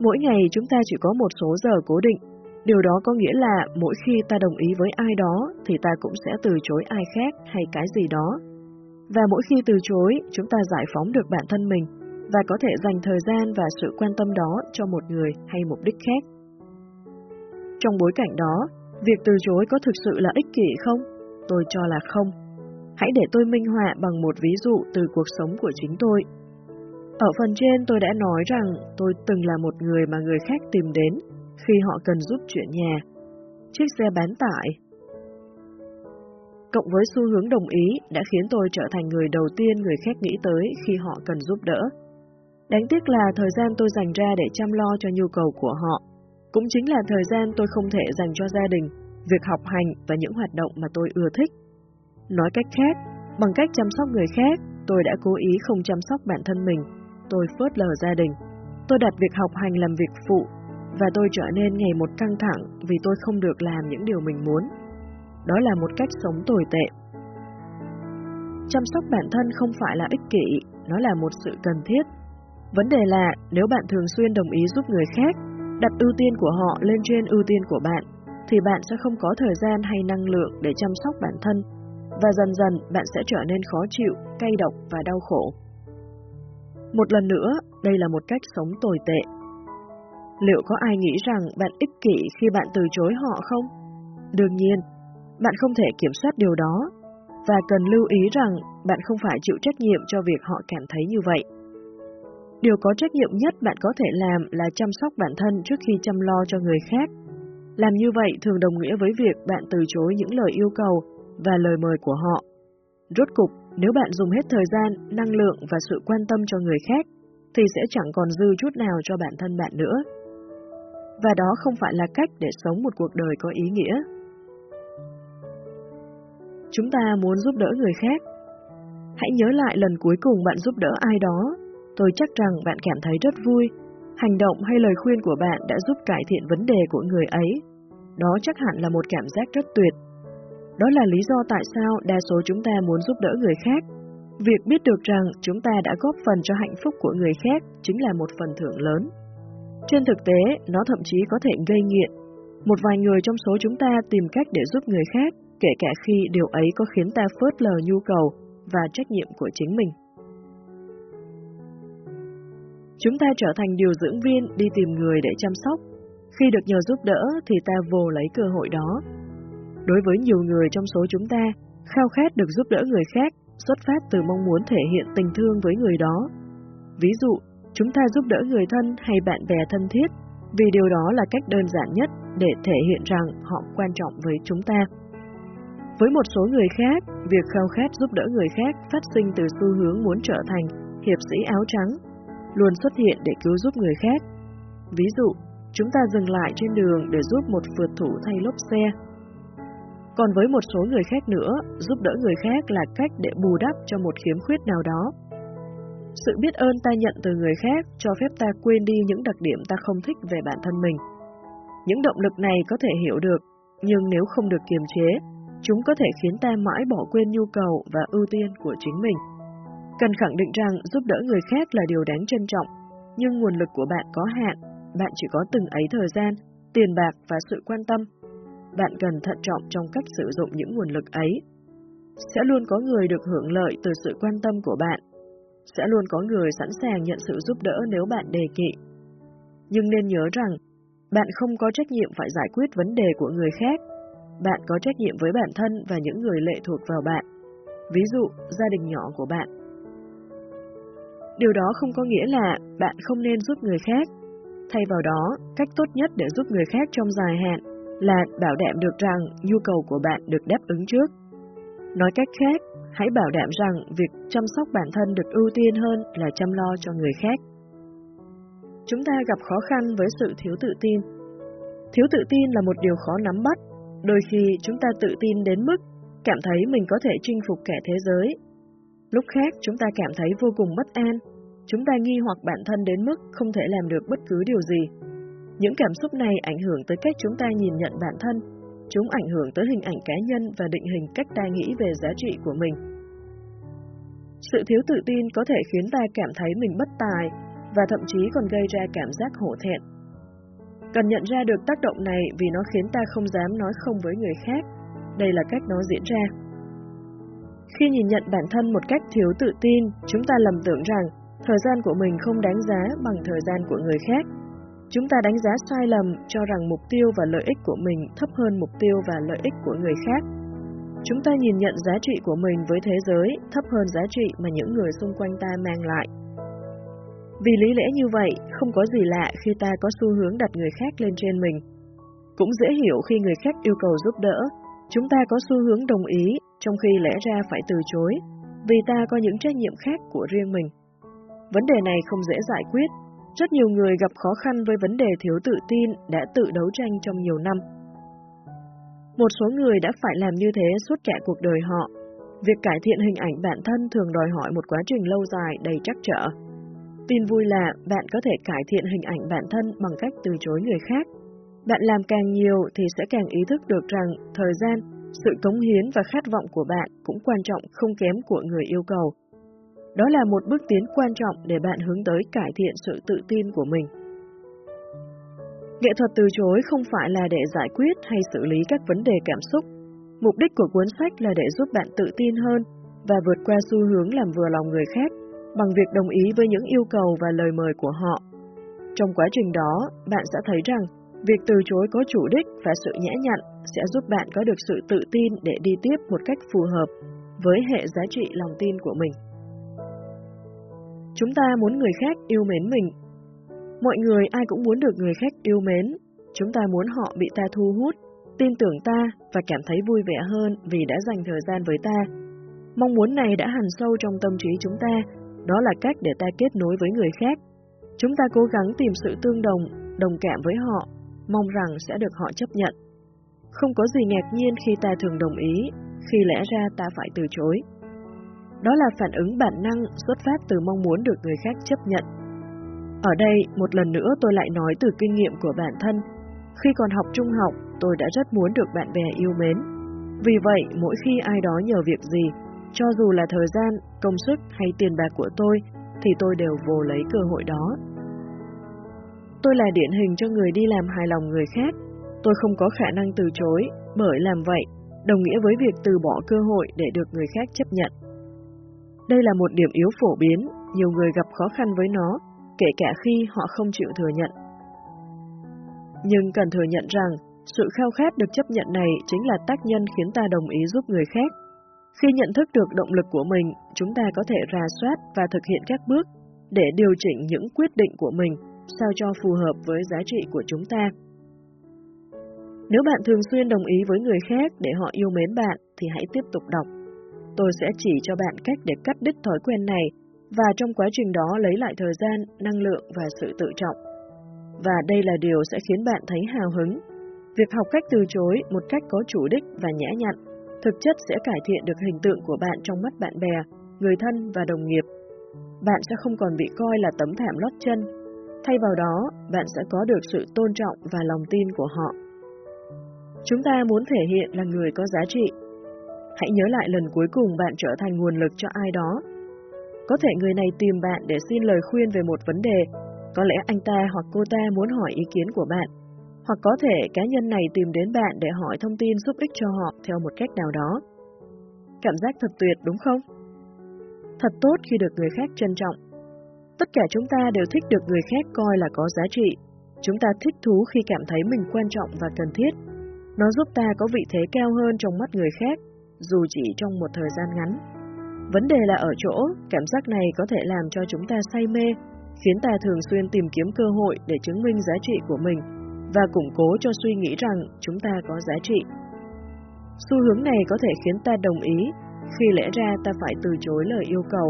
Mỗi ngày chúng ta chỉ có một số giờ cố định, điều đó có nghĩa là mỗi khi ta đồng ý với ai đó thì ta cũng sẽ từ chối ai khác hay cái gì đó và mỗi khi từ chối, chúng ta giải phóng được bản thân mình và có thể dành thời gian và sự quan tâm đó cho một người hay mục đích khác. Trong bối cảnh đó, việc từ chối có thực sự là ích kỷ không? Tôi cho là không. Hãy để tôi minh họa bằng một ví dụ từ cuộc sống của chính tôi. Ở phần trên tôi đã nói rằng tôi từng là một người mà người khác tìm đến khi họ cần giúp chuyện nhà. Chiếc xe bán tải, cộng với xu hướng đồng ý đã khiến tôi trở thành người đầu tiên người khác nghĩ tới khi họ cần giúp đỡ. Đáng tiếc là thời gian tôi dành ra để chăm lo cho nhu cầu của họ, cũng chính là thời gian tôi không thể dành cho gia đình, việc học hành và những hoạt động mà tôi ưa thích. Nói cách khác, bằng cách chăm sóc người khác, tôi đã cố ý không chăm sóc bản thân mình, tôi phớt lờ gia đình. Tôi đặt việc học hành làm việc phụ, và tôi trở nên ngày một căng thẳng vì tôi không được làm những điều mình muốn. Đó là một cách sống tồi tệ. Chăm sóc bản thân không phải là ích kỷ, nó là một sự cần thiết. Vấn đề là nếu bạn thường xuyên đồng ý giúp người khác, đặt ưu tiên của họ lên trên ưu tiên của bạn, thì bạn sẽ không có thời gian hay năng lượng để chăm sóc bản thân, và dần dần bạn sẽ trở nên khó chịu, cay độc và đau khổ. Một lần nữa, đây là một cách sống tồi tệ. Liệu có ai nghĩ rằng bạn ích kỷ khi bạn từ chối họ không? Đương nhiên, bạn không thể kiểm soát điều đó, và cần lưu ý rằng bạn không phải chịu trách nhiệm cho việc họ cảm thấy như vậy. Điều có trách nhiệm nhất bạn có thể làm là chăm sóc bản thân trước khi chăm lo cho người khác. Làm như vậy thường đồng nghĩa với việc bạn từ chối những lời yêu cầu và lời mời của họ. Rốt cục, nếu bạn dùng hết thời gian, năng lượng và sự quan tâm cho người khác, thì sẽ chẳng còn dư chút nào cho bản thân bạn nữa. Và đó không phải là cách để sống một cuộc đời có ý nghĩa. Chúng ta muốn giúp đỡ người khác. Hãy nhớ lại lần cuối cùng bạn giúp đỡ ai đó. Tôi chắc rằng bạn cảm thấy rất vui. Hành động hay lời khuyên của bạn đã giúp cải thiện vấn đề của người ấy. Đó chắc hẳn là một cảm giác rất tuyệt. Đó là lý do tại sao đa số chúng ta muốn giúp đỡ người khác. Việc biết được rằng chúng ta đã góp phần cho hạnh phúc của người khác chính là một phần thưởng lớn. Trên thực tế, nó thậm chí có thể gây nghiện. Một vài người trong số chúng ta tìm cách để giúp người khác, kể cả khi điều ấy có khiến ta phớt lờ nhu cầu và trách nhiệm của chính mình. Chúng ta trở thành điều dưỡng viên đi tìm người để chăm sóc. Khi được nhờ giúp đỡ thì ta vô lấy cơ hội đó. Đối với nhiều người trong số chúng ta, khao khát được giúp đỡ người khác xuất phát từ mong muốn thể hiện tình thương với người đó. Ví dụ, chúng ta giúp đỡ người thân hay bạn bè thân thiết vì điều đó là cách đơn giản nhất để thể hiện rằng họ quan trọng với chúng ta. Với một số người khác, việc khao khát giúp đỡ người khác phát sinh từ xu hướng muốn trở thành hiệp sĩ áo trắng, luôn xuất hiện để cứu giúp người khác. Ví dụ, chúng ta dừng lại trên đường để giúp một phượt thủ thay lốp xe. Còn với một số người khác nữa, giúp đỡ người khác là cách để bù đắp cho một khiếm khuyết nào đó sự biết ơn ta nhận từ người khác cho phép ta quên đi những đặc điểm ta không thích về bản thân mình. Những động lực này có thể hiểu được, nhưng nếu không được kiềm chế, chúng có thể khiến ta mãi bỏ quên nhu cầu và ưu tiên của chính mình. Cần khẳng định rằng giúp đỡ người khác là điều đáng trân trọng, nhưng nguồn lực của bạn có hạn, bạn chỉ có từng ấy thời gian, tiền bạc và sự quan tâm. Bạn cần thận trọng trong cách sử dụng những nguồn lực ấy. Sẽ luôn có người được hưởng lợi từ sự quan tâm của bạn sẽ luôn có người sẵn sàng nhận sự giúp đỡ nếu bạn đề nghị. Nhưng nên nhớ rằng, bạn không có trách nhiệm phải giải quyết vấn đề của người khác. Bạn có trách nhiệm với bản thân và những người lệ thuộc vào bạn. Ví dụ, gia đình nhỏ của bạn. Điều đó không có nghĩa là bạn không nên giúp người khác. Thay vào đó, cách tốt nhất để giúp người khác trong dài hạn là bảo đảm được rằng nhu cầu của bạn được đáp ứng trước. Nói cách khác, hãy bảo đảm rằng việc chăm sóc bản thân được ưu tiên hơn là chăm lo cho người khác. Chúng ta gặp khó khăn với sự thiếu tự tin. Thiếu tự tin là một điều khó nắm bắt, đôi khi chúng ta tự tin đến mức cảm thấy mình có thể chinh phục cả thế giới. Lúc khác chúng ta cảm thấy vô cùng bất an, chúng ta nghi hoặc bản thân đến mức không thể làm được bất cứ điều gì. Những cảm xúc này ảnh hưởng tới cách chúng ta nhìn nhận bản thân Chúng ảnh hưởng tới hình ảnh cá nhân và định hình cách ta nghĩ về giá trị của mình. Sự thiếu tự tin có thể khiến ta cảm thấy mình bất tài và thậm chí còn gây ra cảm giác hổ thẹn. Cần nhận ra được tác động này vì nó khiến ta không dám nói không với người khác. Đây là cách nó diễn ra. Khi nhìn nhận bản thân một cách thiếu tự tin, chúng ta lầm tưởng rằng thời gian của mình không đáng giá bằng thời gian của người khác Chúng ta đánh giá sai lầm cho rằng mục tiêu và lợi ích của mình thấp hơn mục tiêu và lợi ích của người khác. Chúng ta nhìn nhận giá trị của mình với thế giới thấp hơn giá trị mà những người xung quanh ta mang lại. Vì lý lẽ như vậy, không có gì lạ khi ta có xu hướng đặt người khác lên trên mình. Cũng dễ hiểu khi người khác yêu cầu giúp đỡ, chúng ta có xu hướng đồng ý, trong khi lẽ ra phải từ chối, vì ta có những trách nhiệm khác của riêng mình. Vấn đề này không dễ giải quyết, rất nhiều người gặp khó khăn với vấn đề thiếu tự tin đã tự đấu tranh trong nhiều năm. Một số người đã phải làm như thế suốt cả cuộc đời họ. Việc cải thiện hình ảnh bản thân thường đòi hỏi một quá trình lâu dài đầy trắc trở. Tin vui là bạn có thể cải thiện hình ảnh bản thân bằng cách từ chối người khác. Bạn làm càng nhiều thì sẽ càng ý thức được rằng thời gian, sự cống hiến và khát vọng của bạn cũng quan trọng không kém của người yêu cầu. Đó là một bước tiến quan trọng để bạn hướng tới cải thiện sự tự tin của mình. Nghệ thuật từ chối không phải là để giải quyết hay xử lý các vấn đề cảm xúc. Mục đích của cuốn sách là để giúp bạn tự tin hơn và vượt qua xu hướng làm vừa lòng người khác bằng việc đồng ý với những yêu cầu và lời mời của họ. Trong quá trình đó, bạn sẽ thấy rằng việc từ chối có chủ đích và sự nhã nhặn sẽ giúp bạn có được sự tự tin để đi tiếp một cách phù hợp với hệ giá trị lòng tin của mình. Chúng ta muốn người khác yêu mến mình. Mọi người ai cũng muốn được người khác yêu mến. Chúng ta muốn họ bị ta thu hút, tin tưởng ta và cảm thấy vui vẻ hơn vì đã dành thời gian với ta. Mong muốn này đã hằn sâu trong tâm trí chúng ta, đó là cách để ta kết nối với người khác. Chúng ta cố gắng tìm sự tương đồng, đồng cảm với họ, mong rằng sẽ được họ chấp nhận. Không có gì ngạc nhiên khi ta thường đồng ý, khi lẽ ra ta phải từ chối. Đó là phản ứng bản năng xuất phát từ mong muốn được người khác chấp nhận. Ở đây, một lần nữa tôi lại nói từ kinh nghiệm của bản thân. Khi còn học trung học, tôi đã rất muốn được bạn bè yêu mến. Vì vậy, mỗi khi ai đó nhờ việc gì, cho dù là thời gian, công sức hay tiền bạc của tôi, thì tôi đều vồ lấy cơ hội đó. Tôi là điển hình cho người đi làm hài lòng người khác. Tôi không có khả năng từ chối, bởi làm vậy đồng nghĩa với việc từ bỏ cơ hội để được người khác chấp nhận. Đây là một điểm yếu phổ biến, nhiều người gặp khó khăn với nó, kể cả khi họ không chịu thừa nhận. Nhưng cần thừa nhận rằng, sự khao khát được chấp nhận này chính là tác nhân khiến ta đồng ý giúp người khác. Khi nhận thức được động lực của mình, chúng ta có thể rà soát và thực hiện các bước để điều chỉnh những quyết định của mình sao cho phù hợp với giá trị của chúng ta. Nếu bạn thường xuyên đồng ý với người khác để họ yêu mến bạn thì hãy tiếp tục đọc. Tôi sẽ chỉ cho bạn cách để cắt đứt thói quen này và trong quá trình đó lấy lại thời gian, năng lượng và sự tự trọng. Và đây là điều sẽ khiến bạn thấy hào hứng. Việc học cách từ chối một cách có chủ đích và nhã nhặn thực chất sẽ cải thiện được hình tượng của bạn trong mắt bạn bè, người thân và đồng nghiệp. Bạn sẽ không còn bị coi là tấm thảm lót chân. Thay vào đó, bạn sẽ có được sự tôn trọng và lòng tin của họ. Chúng ta muốn thể hiện là người có giá trị. Hãy nhớ lại lần cuối cùng bạn trở thành nguồn lực cho ai đó. Có thể người này tìm bạn để xin lời khuyên về một vấn đề, có lẽ anh ta hoặc cô ta muốn hỏi ý kiến của bạn, hoặc có thể cá nhân này tìm đến bạn để hỏi thông tin giúp ích cho họ theo một cách nào đó. Cảm giác thật tuyệt đúng không? Thật tốt khi được người khác trân trọng. Tất cả chúng ta đều thích được người khác coi là có giá trị. Chúng ta thích thú khi cảm thấy mình quan trọng và cần thiết nó giúp ta có vị thế cao hơn trong mắt người khác, dù chỉ trong một thời gian ngắn. Vấn đề là ở chỗ, cảm giác này có thể làm cho chúng ta say mê, khiến ta thường xuyên tìm kiếm cơ hội để chứng minh giá trị của mình và củng cố cho suy nghĩ rằng chúng ta có giá trị. Xu hướng này có thể khiến ta đồng ý khi lẽ ra ta phải từ chối lời yêu cầu.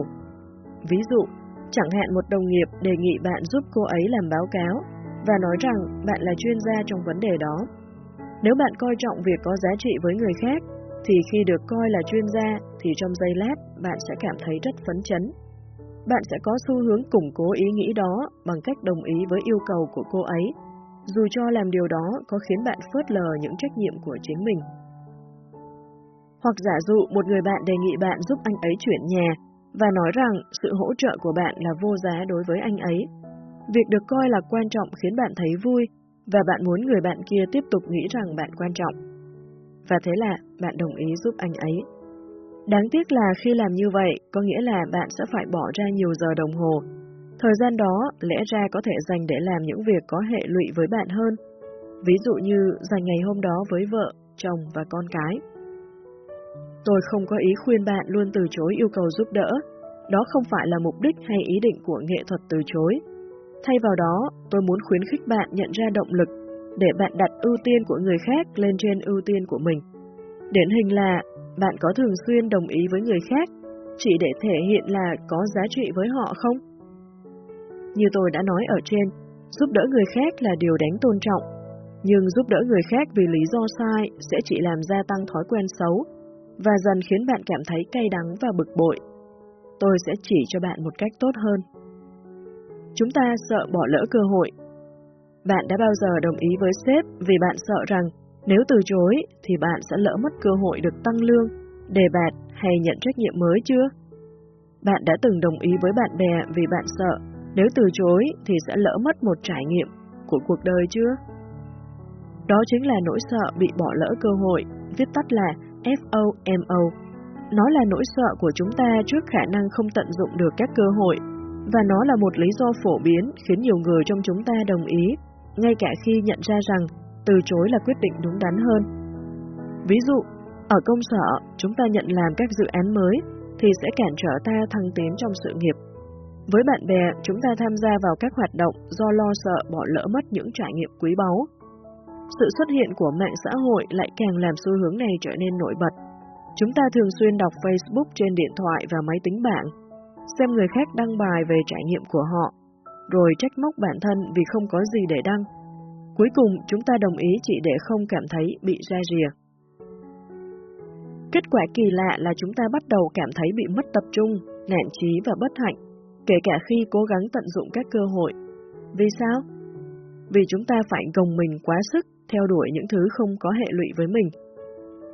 Ví dụ, chẳng hạn một đồng nghiệp đề nghị bạn giúp cô ấy làm báo cáo và nói rằng bạn là chuyên gia trong vấn đề đó. Nếu bạn coi trọng việc có giá trị với người khác, thì khi được coi là chuyên gia thì trong giây lát bạn sẽ cảm thấy rất phấn chấn. Bạn sẽ có xu hướng củng cố ý nghĩ đó bằng cách đồng ý với yêu cầu của cô ấy, dù cho làm điều đó có khiến bạn phớt lờ những trách nhiệm của chính mình. Hoặc giả dụ một người bạn đề nghị bạn giúp anh ấy chuyển nhà và nói rằng sự hỗ trợ của bạn là vô giá đối với anh ấy. Việc được coi là quan trọng khiến bạn thấy vui và bạn muốn người bạn kia tiếp tục nghĩ rằng bạn quan trọng. Và thế là bạn đồng ý giúp anh ấy. Đáng tiếc là khi làm như vậy, có nghĩa là bạn sẽ phải bỏ ra nhiều giờ đồng hồ. Thời gian đó lẽ ra có thể dành để làm những việc có hệ lụy với bạn hơn. Ví dụ như dành ngày hôm đó với vợ, chồng và con cái. Tôi không có ý khuyên bạn luôn từ chối yêu cầu giúp đỡ. Đó không phải là mục đích hay ý định của nghệ thuật từ chối. Thay vào đó, tôi muốn khuyến khích bạn nhận ra động lực để bạn đặt ưu tiên của người khác lên trên ưu tiên của mình. Điển hình là bạn có thường xuyên đồng ý với người khác chỉ để thể hiện là có giá trị với họ không? Như tôi đã nói ở trên, giúp đỡ người khác là điều đáng tôn trọng, nhưng giúp đỡ người khác vì lý do sai sẽ chỉ làm gia tăng thói quen xấu và dần khiến bạn cảm thấy cay đắng và bực bội. Tôi sẽ chỉ cho bạn một cách tốt hơn. Chúng ta sợ bỏ lỡ cơ hội. Bạn đã bao giờ đồng ý với sếp vì bạn sợ rằng nếu từ chối thì bạn sẽ lỡ mất cơ hội được tăng lương, đề bạt hay nhận trách nhiệm mới chưa? Bạn đã từng đồng ý với bạn bè vì bạn sợ nếu từ chối thì sẽ lỡ mất một trải nghiệm của cuộc đời chưa? Đó chính là nỗi sợ bị bỏ lỡ cơ hội, viết tắt là FOMO. Nó là nỗi sợ của chúng ta trước khả năng không tận dụng được các cơ hội Và nó là một lý do phổ biến khiến nhiều người trong chúng ta đồng ý, ngay cả khi nhận ra rằng từ chối là quyết định đúng đắn hơn. Ví dụ, ở công sở, chúng ta nhận làm các dự án mới thì sẽ cản trở ta thăng tiến trong sự nghiệp. Với bạn bè, chúng ta tham gia vào các hoạt động do lo sợ bỏ lỡ mất những trải nghiệm quý báu. Sự xuất hiện của mạng xã hội lại càng làm xu hướng này trở nên nổi bật. Chúng ta thường xuyên đọc Facebook trên điện thoại và máy tính bảng, xem người khác đăng bài về trải nghiệm của họ, rồi trách móc bản thân vì không có gì để đăng. Cuối cùng, chúng ta đồng ý chỉ để không cảm thấy bị ra rìa. Kết quả kỳ lạ là chúng ta bắt đầu cảm thấy bị mất tập trung, nản trí và bất hạnh, kể cả khi cố gắng tận dụng các cơ hội. Vì sao? Vì chúng ta phải gồng mình quá sức theo đuổi những thứ không có hệ lụy với mình.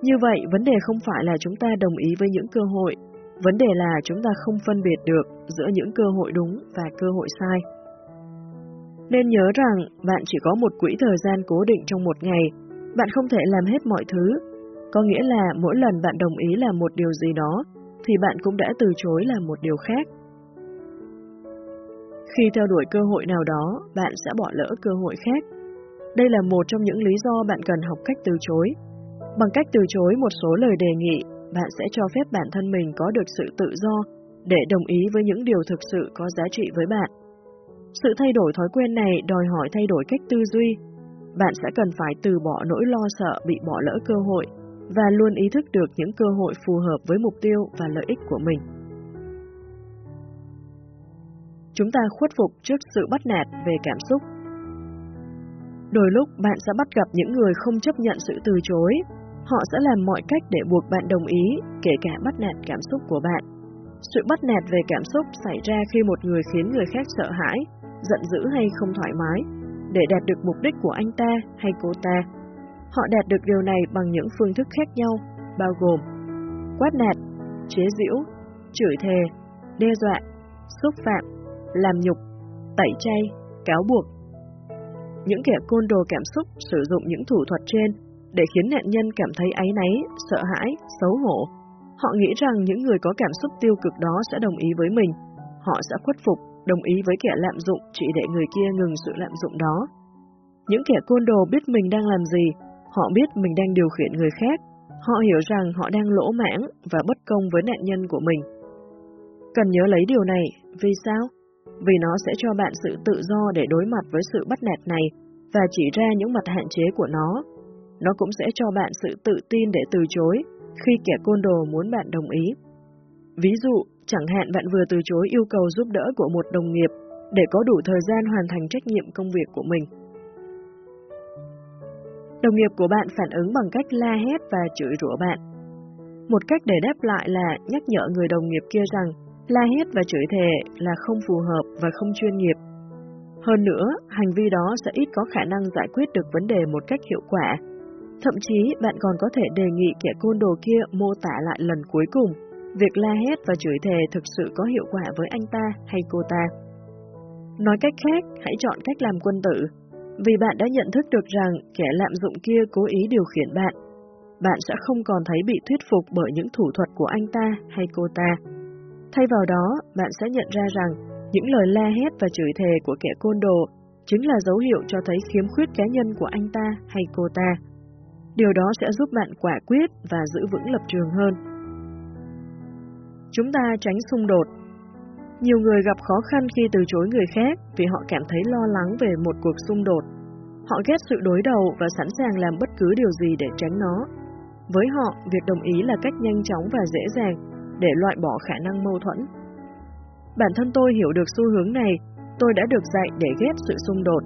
Như vậy, vấn đề không phải là chúng ta đồng ý với những cơ hội, vấn đề là chúng ta không phân biệt được giữa những cơ hội đúng và cơ hội sai. Nên nhớ rằng bạn chỉ có một quỹ thời gian cố định trong một ngày, bạn không thể làm hết mọi thứ. Có nghĩa là mỗi lần bạn đồng ý làm một điều gì đó, thì bạn cũng đã từ chối làm một điều khác. Khi theo đuổi cơ hội nào đó, bạn sẽ bỏ lỡ cơ hội khác. Đây là một trong những lý do bạn cần học cách từ chối. Bằng cách từ chối một số lời đề nghị, bạn sẽ cho phép bản thân mình có được sự tự do để đồng ý với những điều thực sự có giá trị với bạn. Sự thay đổi thói quen này đòi hỏi thay đổi cách tư duy. Bạn sẽ cần phải từ bỏ nỗi lo sợ bị bỏ lỡ cơ hội và luôn ý thức được những cơ hội phù hợp với mục tiêu và lợi ích của mình. Chúng ta khuất phục trước sự bắt nạt về cảm xúc. Đôi lúc bạn sẽ bắt gặp những người không chấp nhận sự từ chối. Họ sẽ làm mọi cách để buộc bạn đồng ý, kể cả bắt nạt cảm xúc của bạn. Sự bắt nạt về cảm xúc xảy ra khi một người khiến người khác sợ hãi, giận dữ hay không thoải mái, để đạt được mục đích của anh ta hay cô ta. Họ đạt được điều này bằng những phương thức khác nhau, bao gồm quát nạt, chế giễu, chửi thề, đe dọa, xúc phạm, làm nhục, tẩy chay, cáo buộc. Những kẻ côn đồ cảm xúc sử dụng những thủ thuật trên để khiến nạn nhân cảm thấy áy náy, sợ hãi, xấu hổ. Họ nghĩ rằng những người có cảm xúc tiêu cực đó sẽ đồng ý với mình. Họ sẽ khuất phục, đồng ý với kẻ lạm dụng chỉ để người kia ngừng sự lạm dụng đó. Những kẻ côn đồ biết mình đang làm gì, họ biết mình đang điều khiển người khác, họ hiểu rằng họ đang lỗ mãng và bất công với nạn nhân của mình. Cần nhớ lấy điều này, vì sao? Vì nó sẽ cho bạn sự tự do để đối mặt với sự bắt nạt này và chỉ ra những mặt hạn chế của nó. Nó cũng sẽ cho bạn sự tự tin để từ chối khi kẻ côn đồ muốn bạn đồng ý. Ví dụ, chẳng hạn bạn vừa từ chối yêu cầu giúp đỡ của một đồng nghiệp để có đủ thời gian hoàn thành trách nhiệm công việc của mình. Đồng nghiệp của bạn phản ứng bằng cách la hét và chửi rủa bạn. Một cách để đáp lại là nhắc nhở người đồng nghiệp kia rằng la hét và chửi thề là không phù hợp và không chuyên nghiệp. Hơn nữa, hành vi đó sẽ ít có khả năng giải quyết được vấn đề một cách hiệu quả. Thậm chí, bạn còn có thể đề nghị kẻ côn đồ kia mô tả lại lần cuối cùng việc la hét và chửi thề thực sự có hiệu quả với anh ta hay cô ta. Nói cách khác, hãy chọn cách làm quân tử, vì bạn đã nhận thức được rằng kẻ lạm dụng kia cố ý điều khiển bạn. Bạn sẽ không còn thấy bị thuyết phục bởi những thủ thuật của anh ta hay cô ta. Thay vào đó, bạn sẽ nhận ra rằng những lời la hét và chửi thề của kẻ côn đồ chính là dấu hiệu cho thấy khiếm khuyết cá nhân của anh ta hay cô ta. Điều đó sẽ giúp bạn quả quyết và giữ vững lập trường hơn. Chúng ta tránh xung đột. Nhiều người gặp khó khăn khi từ chối người khác vì họ cảm thấy lo lắng về một cuộc xung đột. Họ ghét sự đối đầu và sẵn sàng làm bất cứ điều gì để tránh nó. Với họ, việc đồng ý là cách nhanh chóng và dễ dàng để loại bỏ khả năng mâu thuẫn. Bản thân tôi hiểu được xu hướng này, tôi đã được dạy để ghét sự xung đột.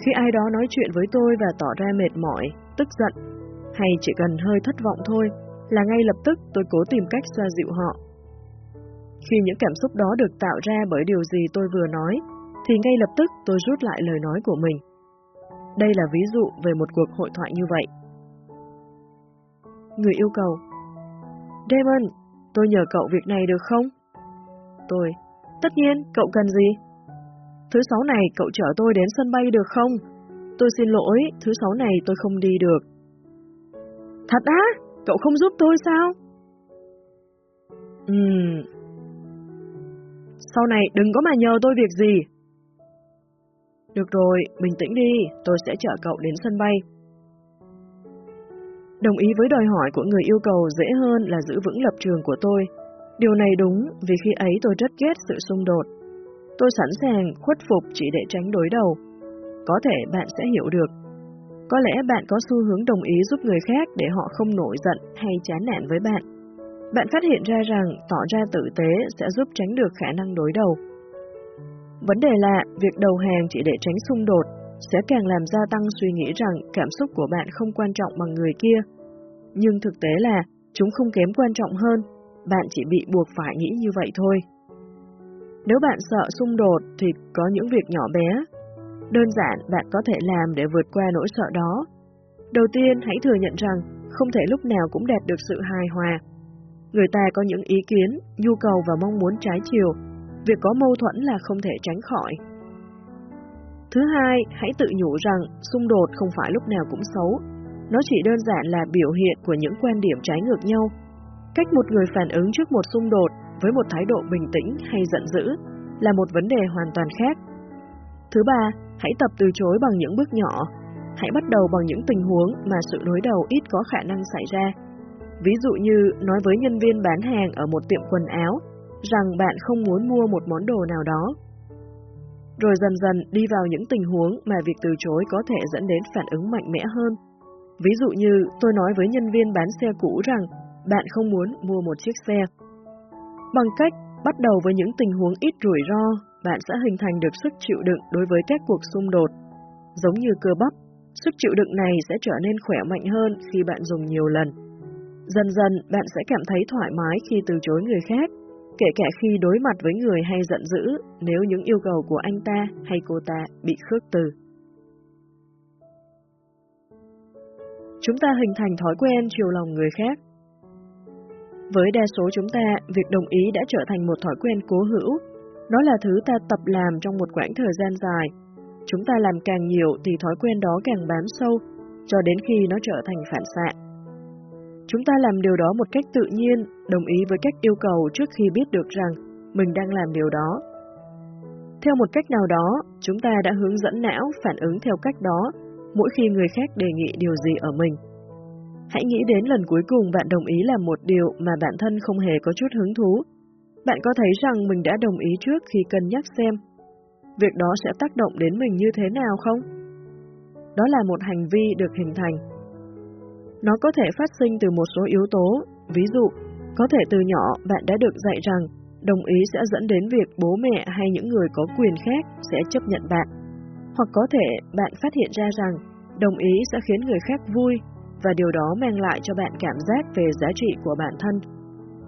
Khi ai đó nói chuyện với tôi và tỏ ra mệt mỏi, tức giận, hay chỉ cần hơi thất vọng thôi, là ngay lập tức tôi cố tìm cách xoa dịu họ. Khi những cảm xúc đó được tạo ra bởi điều gì tôi vừa nói, thì ngay lập tức tôi rút lại lời nói của mình. Đây là ví dụ về một cuộc hội thoại như vậy. Người yêu cầu Damon, tôi nhờ cậu việc này được không? Tôi Tất nhiên, cậu cần gì? Thứ sáu này cậu chở tôi đến sân bay được không? Tôi xin lỗi, thứ sáu này tôi không đi được. Thật á? Cậu không giúp tôi sao? Ừm. sau này đừng có mà nhờ tôi việc gì. Được rồi, bình tĩnh đi, tôi sẽ chở cậu đến sân bay. Đồng ý với đòi hỏi của người yêu cầu dễ hơn là giữ vững lập trường của tôi. Điều này đúng, vì khi ấy tôi rất ghét sự xung đột. Tôi sẵn sàng khuất phục chỉ để tránh đối đầu. Có thể bạn sẽ hiểu được. Có lẽ bạn có xu hướng đồng ý giúp người khác để họ không nổi giận hay chán nản với bạn. Bạn phát hiện ra rằng tỏ ra tử tế sẽ giúp tránh được khả năng đối đầu. Vấn đề là việc đầu hàng chỉ để tránh xung đột sẽ càng làm gia tăng suy nghĩ rằng cảm xúc của bạn không quan trọng bằng người kia. Nhưng thực tế là chúng không kém quan trọng hơn, bạn chỉ bị buộc phải nghĩ như vậy thôi. Nếu bạn sợ xung đột thì có những việc nhỏ bé. Đơn giản bạn có thể làm để vượt qua nỗi sợ đó. Đầu tiên hãy thừa nhận rằng không thể lúc nào cũng đạt được sự hài hòa. Người ta có những ý kiến, nhu cầu và mong muốn trái chiều. Việc có mâu thuẫn là không thể tránh khỏi. Thứ hai, hãy tự nhủ rằng xung đột không phải lúc nào cũng xấu. Nó chỉ đơn giản là biểu hiện của những quan điểm trái ngược nhau. Cách một người phản ứng trước một xung đột với một thái độ bình tĩnh hay giận dữ là một vấn đề hoàn toàn khác. Thứ ba, hãy tập từ chối bằng những bước nhỏ. Hãy bắt đầu bằng những tình huống mà sự đối đầu ít có khả năng xảy ra. Ví dụ như nói với nhân viên bán hàng ở một tiệm quần áo rằng bạn không muốn mua một món đồ nào đó. Rồi dần dần đi vào những tình huống mà việc từ chối có thể dẫn đến phản ứng mạnh mẽ hơn. Ví dụ như tôi nói với nhân viên bán xe cũ rằng bạn không muốn mua một chiếc xe. Bằng cách bắt đầu với những tình huống ít rủi ro, bạn sẽ hình thành được sức chịu đựng đối với các cuộc xung đột. Giống như cơ bắp, sức chịu đựng này sẽ trở nên khỏe mạnh hơn khi bạn dùng nhiều lần. Dần dần bạn sẽ cảm thấy thoải mái khi từ chối người khác, kể cả khi đối mặt với người hay giận dữ nếu những yêu cầu của anh ta hay cô ta bị khước từ. Chúng ta hình thành thói quen chiều lòng người khác. Với đa số chúng ta, việc đồng ý đã trở thành một thói quen cố hữu. Nó là thứ ta tập làm trong một quãng thời gian dài. Chúng ta làm càng nhiều thì thói quen đó càng bám sâu, cho đến khi nó trở thành phản xạ. Chúng ta làm điều đó một cách tự nhiên, đồng ý với cách yêu cầu trước khi biết được rằng mình đang làm điều đó. Theo một cách nào đó, chúng ta đã hướng dẫn não phản ứng theo cách đó mỗi khi người khác đề nghị điều gì ở mình. Hãy nghĩ đến lần cuối cùng bạn đồng ý làm một điều mà bản thân không hề có chút hứng thú. Bạn có thấy rằng mình đã đồng ý trước khi cân nhắc xem việc đó sẽ tác động đến mình như thế nào không? Đó là một hành vi được hình thành. Nó có thể phát sinh từ một số yếu tố, ví dụ, có thể từ nhỏ bạn đã được dạy rằng đồng ý sẽ dẫn đến việc bố mẹ hay những người có quyền khác sẽ chấp nhận bạn. Hoặc có thể bạn phát hiện ra rằng đồng ý sẽ khiến người khác vui và điều đó mang lại cho bạn cảm giác về giá trị của bản thân.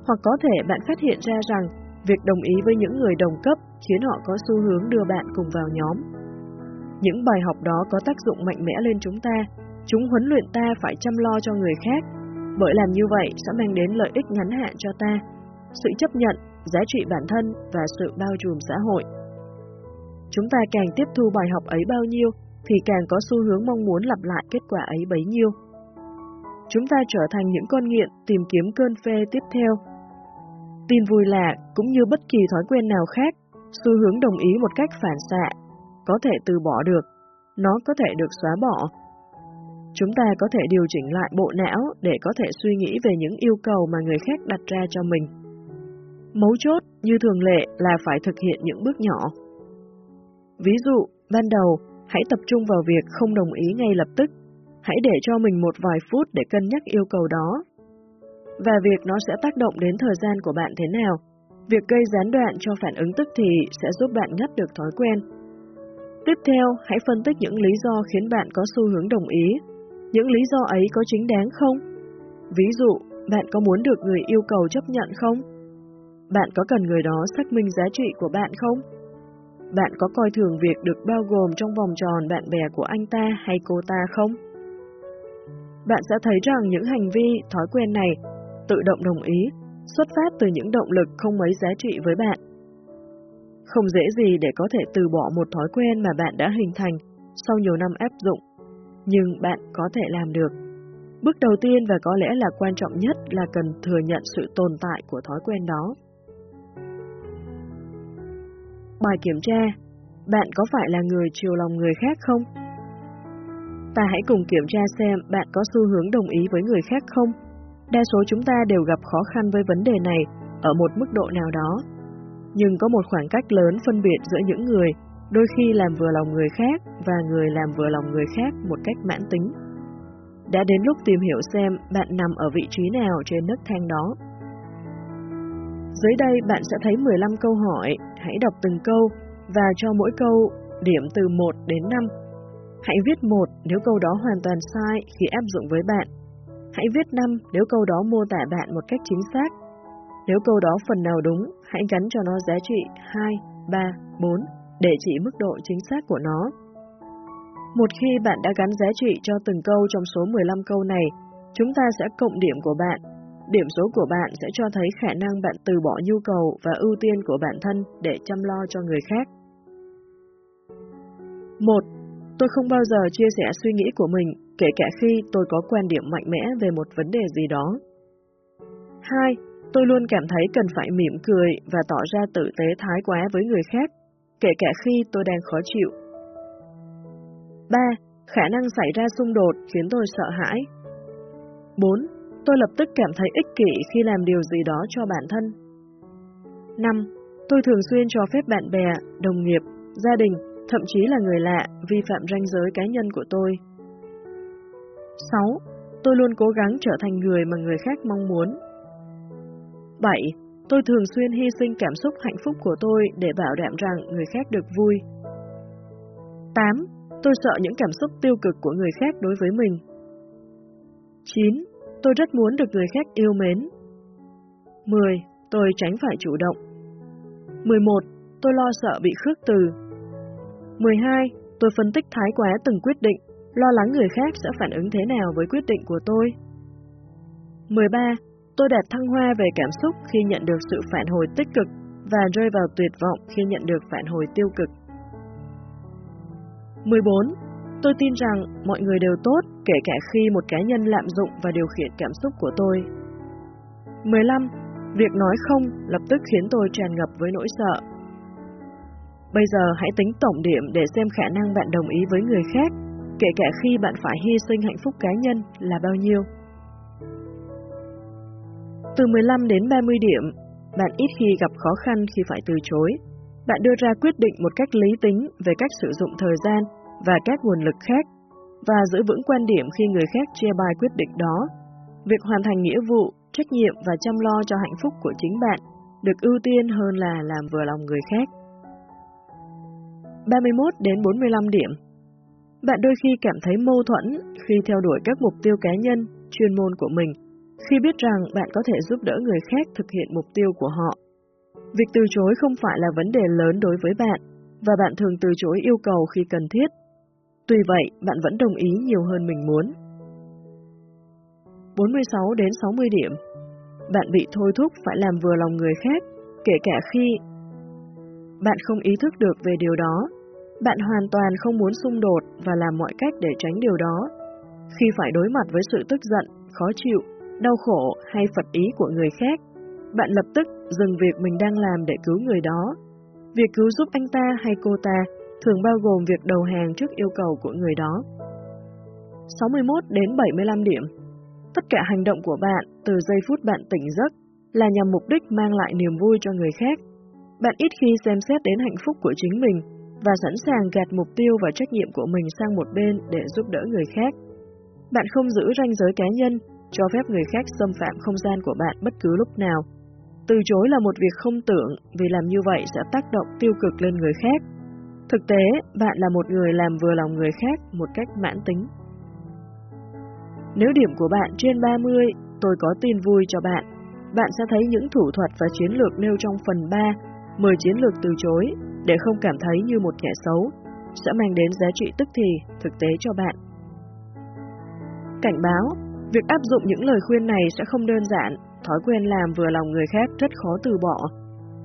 Hoặc có thể bạn phát hiện ra rằng việc đồng ý với những người đồng cấp khiến họ có xu hướng đưa bạn cùng vào nhóm. Những bài học đó có tác dụng mạnh mẽ lên chúng ta, chúng huấn luyện ta phải chăm lo cho người khác, bởi làm như vậy sẽ mang đến lợi ích ngắn hạn cho ta, sự chấp nhận, giá trị bản thân và sự bao trùm xã hội. Chúng ta càng tiếp thu bài học ấy bao nhiêu, thì càng có xu hướng mong muốn lặp lại kết quả ấy bấy nhiêu chúng ta trở thành những con nghiện tìm kiếm cơn phê tiếp theo. Tin vui là, cũng như bất kỳ thói quen nào khác, xu hướng đồng ý một cách phản xạ, có thể từ bỏ được, nó có thể được xóa bỏ. Chúng ta có thể điều chỉnh lại bộ não để có thể suy nghĩ về những yêu cầu mà người khác đặt ra cho mình. Mấu chốt, như thường lệ, là phải thực hiện những bước nhỏ. Ví dụ, ban đầu, hãy tập trung vào việc không đồng ý ngay lập tức Hãy để cho mình một vài phút để cân nhắc yêu cầu đó. Và việc nó sẽ tác động đến thời gian của bạn thế nào. Việc gây gián đoạn cho phản ứng tức thì sẽ giúp bạn ngắt được thói quen. Tiếp theo, hãy phân tích những lý do khiến bạn có xu hướng đồng ý. Những lý do ấy có chính đáng không? Ví dụ, bạn có muốn được người yêu cầu chấp nhận không? Bạn có cần người đó xác minh giá trị của bạn không? Bạn có coi thường việc được bao gồm trong vòng tròn bạn bè của anh ta hay cô ta không? bạn sẽ thấy rằng những hành vi, thói quen này tự động đồng ý, xuất phát từ những động lực không mấy giá trị với bạn. Không dễ gì để có thể từ bỏ một thói quen mà bạn đã hình thành sau nhiều năm áp dụng, nhưng bạn có thể làm được. Bước đầu tiên và có lẽ là quan trọng nhất là cần thừa nhận sự tồn tại của thói quen đó. Bài kiểm tra, bạn có phải là người chiều lòng người khác không? Ta hãy cùng kiểm tra xem bạn có xu hướng đồng ý với người khác không? Đa số chúng ta đều gặp khó khăn với vấn đề này ở một mức độ nào đó. Nhưng có một khoảng cách lớn phân biệt giữa những người đôi khi làm vừa lòng người khác và người làm vừa lòng người khác một cách mãn tính. Đã đến lúc tìm hiểu xem bạn nằm ở vị trí nào trên nấc thang đó. Dưới đây bạn sẽ thấy 15 câu hỏi, hãy đọc từng câu và cho mỗi câu điểm từ 1 đến 5. Hãy viết 1 nếu câu đó hoàn toàn sai khi áp dụng với bạn. Hãy viết 5 nếu câu đó mô tả bạn một cách chính xác. Nếu câu đó phần nào đúng, hãy gắn cho nó giá trị 2, 3, 4 để chỉ mức độ chính xác của nó. Một khi bạn đã gắn giá trị cho từng câu trong số 15 câu này, chúng ta sẽ cộng điểm của bạn. Điểm số của bạn sẽ cho thấy khả năng bạn từ bỏ nhu cầu và ưu tiên của bản thân để chăm lo cho người khác. 1. Tôi không bao giờ chia sẻ suy nghĩ của mình, kể cả khi tôi có quan điểm mạnh mẽ về một vấn đề gì đó. 2. Tôi luôn cảm thấy cần phải mỉm cười và tỏ ra tử tế thái quá với người khác, kể cả khi tôi đang khó chịu. 3. Khả năng xảy ra xung đột khiến tôi sợ hãi. 4. Tôi lập tức cảm thấy ích kỷ khi làm điều gì đó cho bản thân. 5. Tôi thường xuyên cho phép bạn bè, đồng nghiệp, gia đình, thậm chí là người lạ vi phạm ranh giới cá nhân của tôi. 6. Tôi luôn cố gắng trở thành người mà người khác mong muốn. 7. Tôi thường xuyên hy sinh cảm xúc hạnh phúc của tôi để bảo đảm rằng người khác được vui. 8. Tôi sợ những cảm xúc tiêu cực của người khác đối với mình. 9. Tôi rất muốn được người khác yêu mến. 10. Tôi tránh phải chủ động. 11. Tôi lo sợ bị khước từ. 12. Tôi phân tích thái quá từng quyết định, lo lắng người khác sẽ phản ứng thế nào với quyết định của tôi. 13. Tôi đạt thăng hoa về cảm xúc khi nhận được sự phản hồi tích cực và rơi vào tuyệt vọng khi nhận được phản hồi tiêu cực. 14. Tôi tin rằng mọi người đều tốt kể cả khi một cá nhân lạm dụng và điều khiển cảm xúc của tôi. 15. Việc nói không lập tức khiến tôi tràn ngập với nỗi sợ. Bây giờ hãy tính tổng điểm để xem khả năng bạn đồng ý với người khác, kể cả khi bạn phải hy sinh hạnh phúc cá nhân là bao nhiêu. Từ 15 đến 30 điểm, bạn ít khi gặp khó khăn khi phải từ chối. Bạn đưa ra quyết định một cách lý tính về cách sử dụng thời gian và các nguồn lực khác, và giữ vững quan điểm khi người khác chia bài quyết định đó. Việc hoàn thành nghĩa vụ, trách nhiệm và chăm lo cho hạnh phúc của chính bạn được ưu tiên hơn là làm vừa lòng người khác. 31 đến 45 điểm Bạn đôi khi cảm thấy mâu thuẫn khi theo đuổi các mục tiêu cá nhân, chuyên môn của mình khi biết rằng bạn có thể giúp đỡ người khác thực hiện mục tiêu của họ. Việc từ chối không phải là vấn đề lớn đối với bạn, và bạn thường từ chối yêu cầu khi cần thiết. Tuy vậy, bạn vẫn đồng ý nhiều hơn mình muốn. 46 đến 60 điểm Bạn bị thôi thúc phải làm vừa lòng người khác, kể cả khi bạn không ý thức được về điều đó. Bạn hoàn toàn không muốn xung đột và làm mọi cách để tránh điều đó. Khi phải đối mặt với sự tức giận, khó chịu đau khổ hay phật ý của người khác, bạn lập tức dừng việc mình đang làm để cứu người đó. Việc cứu giúp anh ta hay cô ta thường bao gồm việc đầu hàng trước yêu cầu của người đó. 61 đến 75 điểm Tất cả hành động của bạn từ giây phút bạn tỉnh giấc là nhằm mục đích mang lại niềm vui cho người khác. Bạn ít khi xem xét đến hạnh phúc của chính mình và sẵn sàng gạt mục tiêu và trách nhiệm của mình sang một bên để giúp đỡ người khác. Bạn không giữ ranh giới cá nhân cho phép người khác xâm phạm không gian của bạn bất cứ lúc nào. Từ chối là một việc không tưởng vì làm như vậy sẽ tác động tiêu cực lên người khác. Thực tế, bạn là một người làm vừa lòng người khác một cách mãn tính. Nếu điểm của bạn trên 30, tôi có tin vui cho bạn. Bạn sẽ thấy những thủ thuật và chiến lược nêu trong phần 3, 10 chiến lược từ chối, để không cảm thấy như một kẻ xấu, sẽ mang đến giá trị tức thì, thực tế cho bạn. Cảnh báo, Việc áp dụng những lời khuyên này sẽ không đơn giản, thói quen làm vừa lòng người khác rất khó từ bỏ.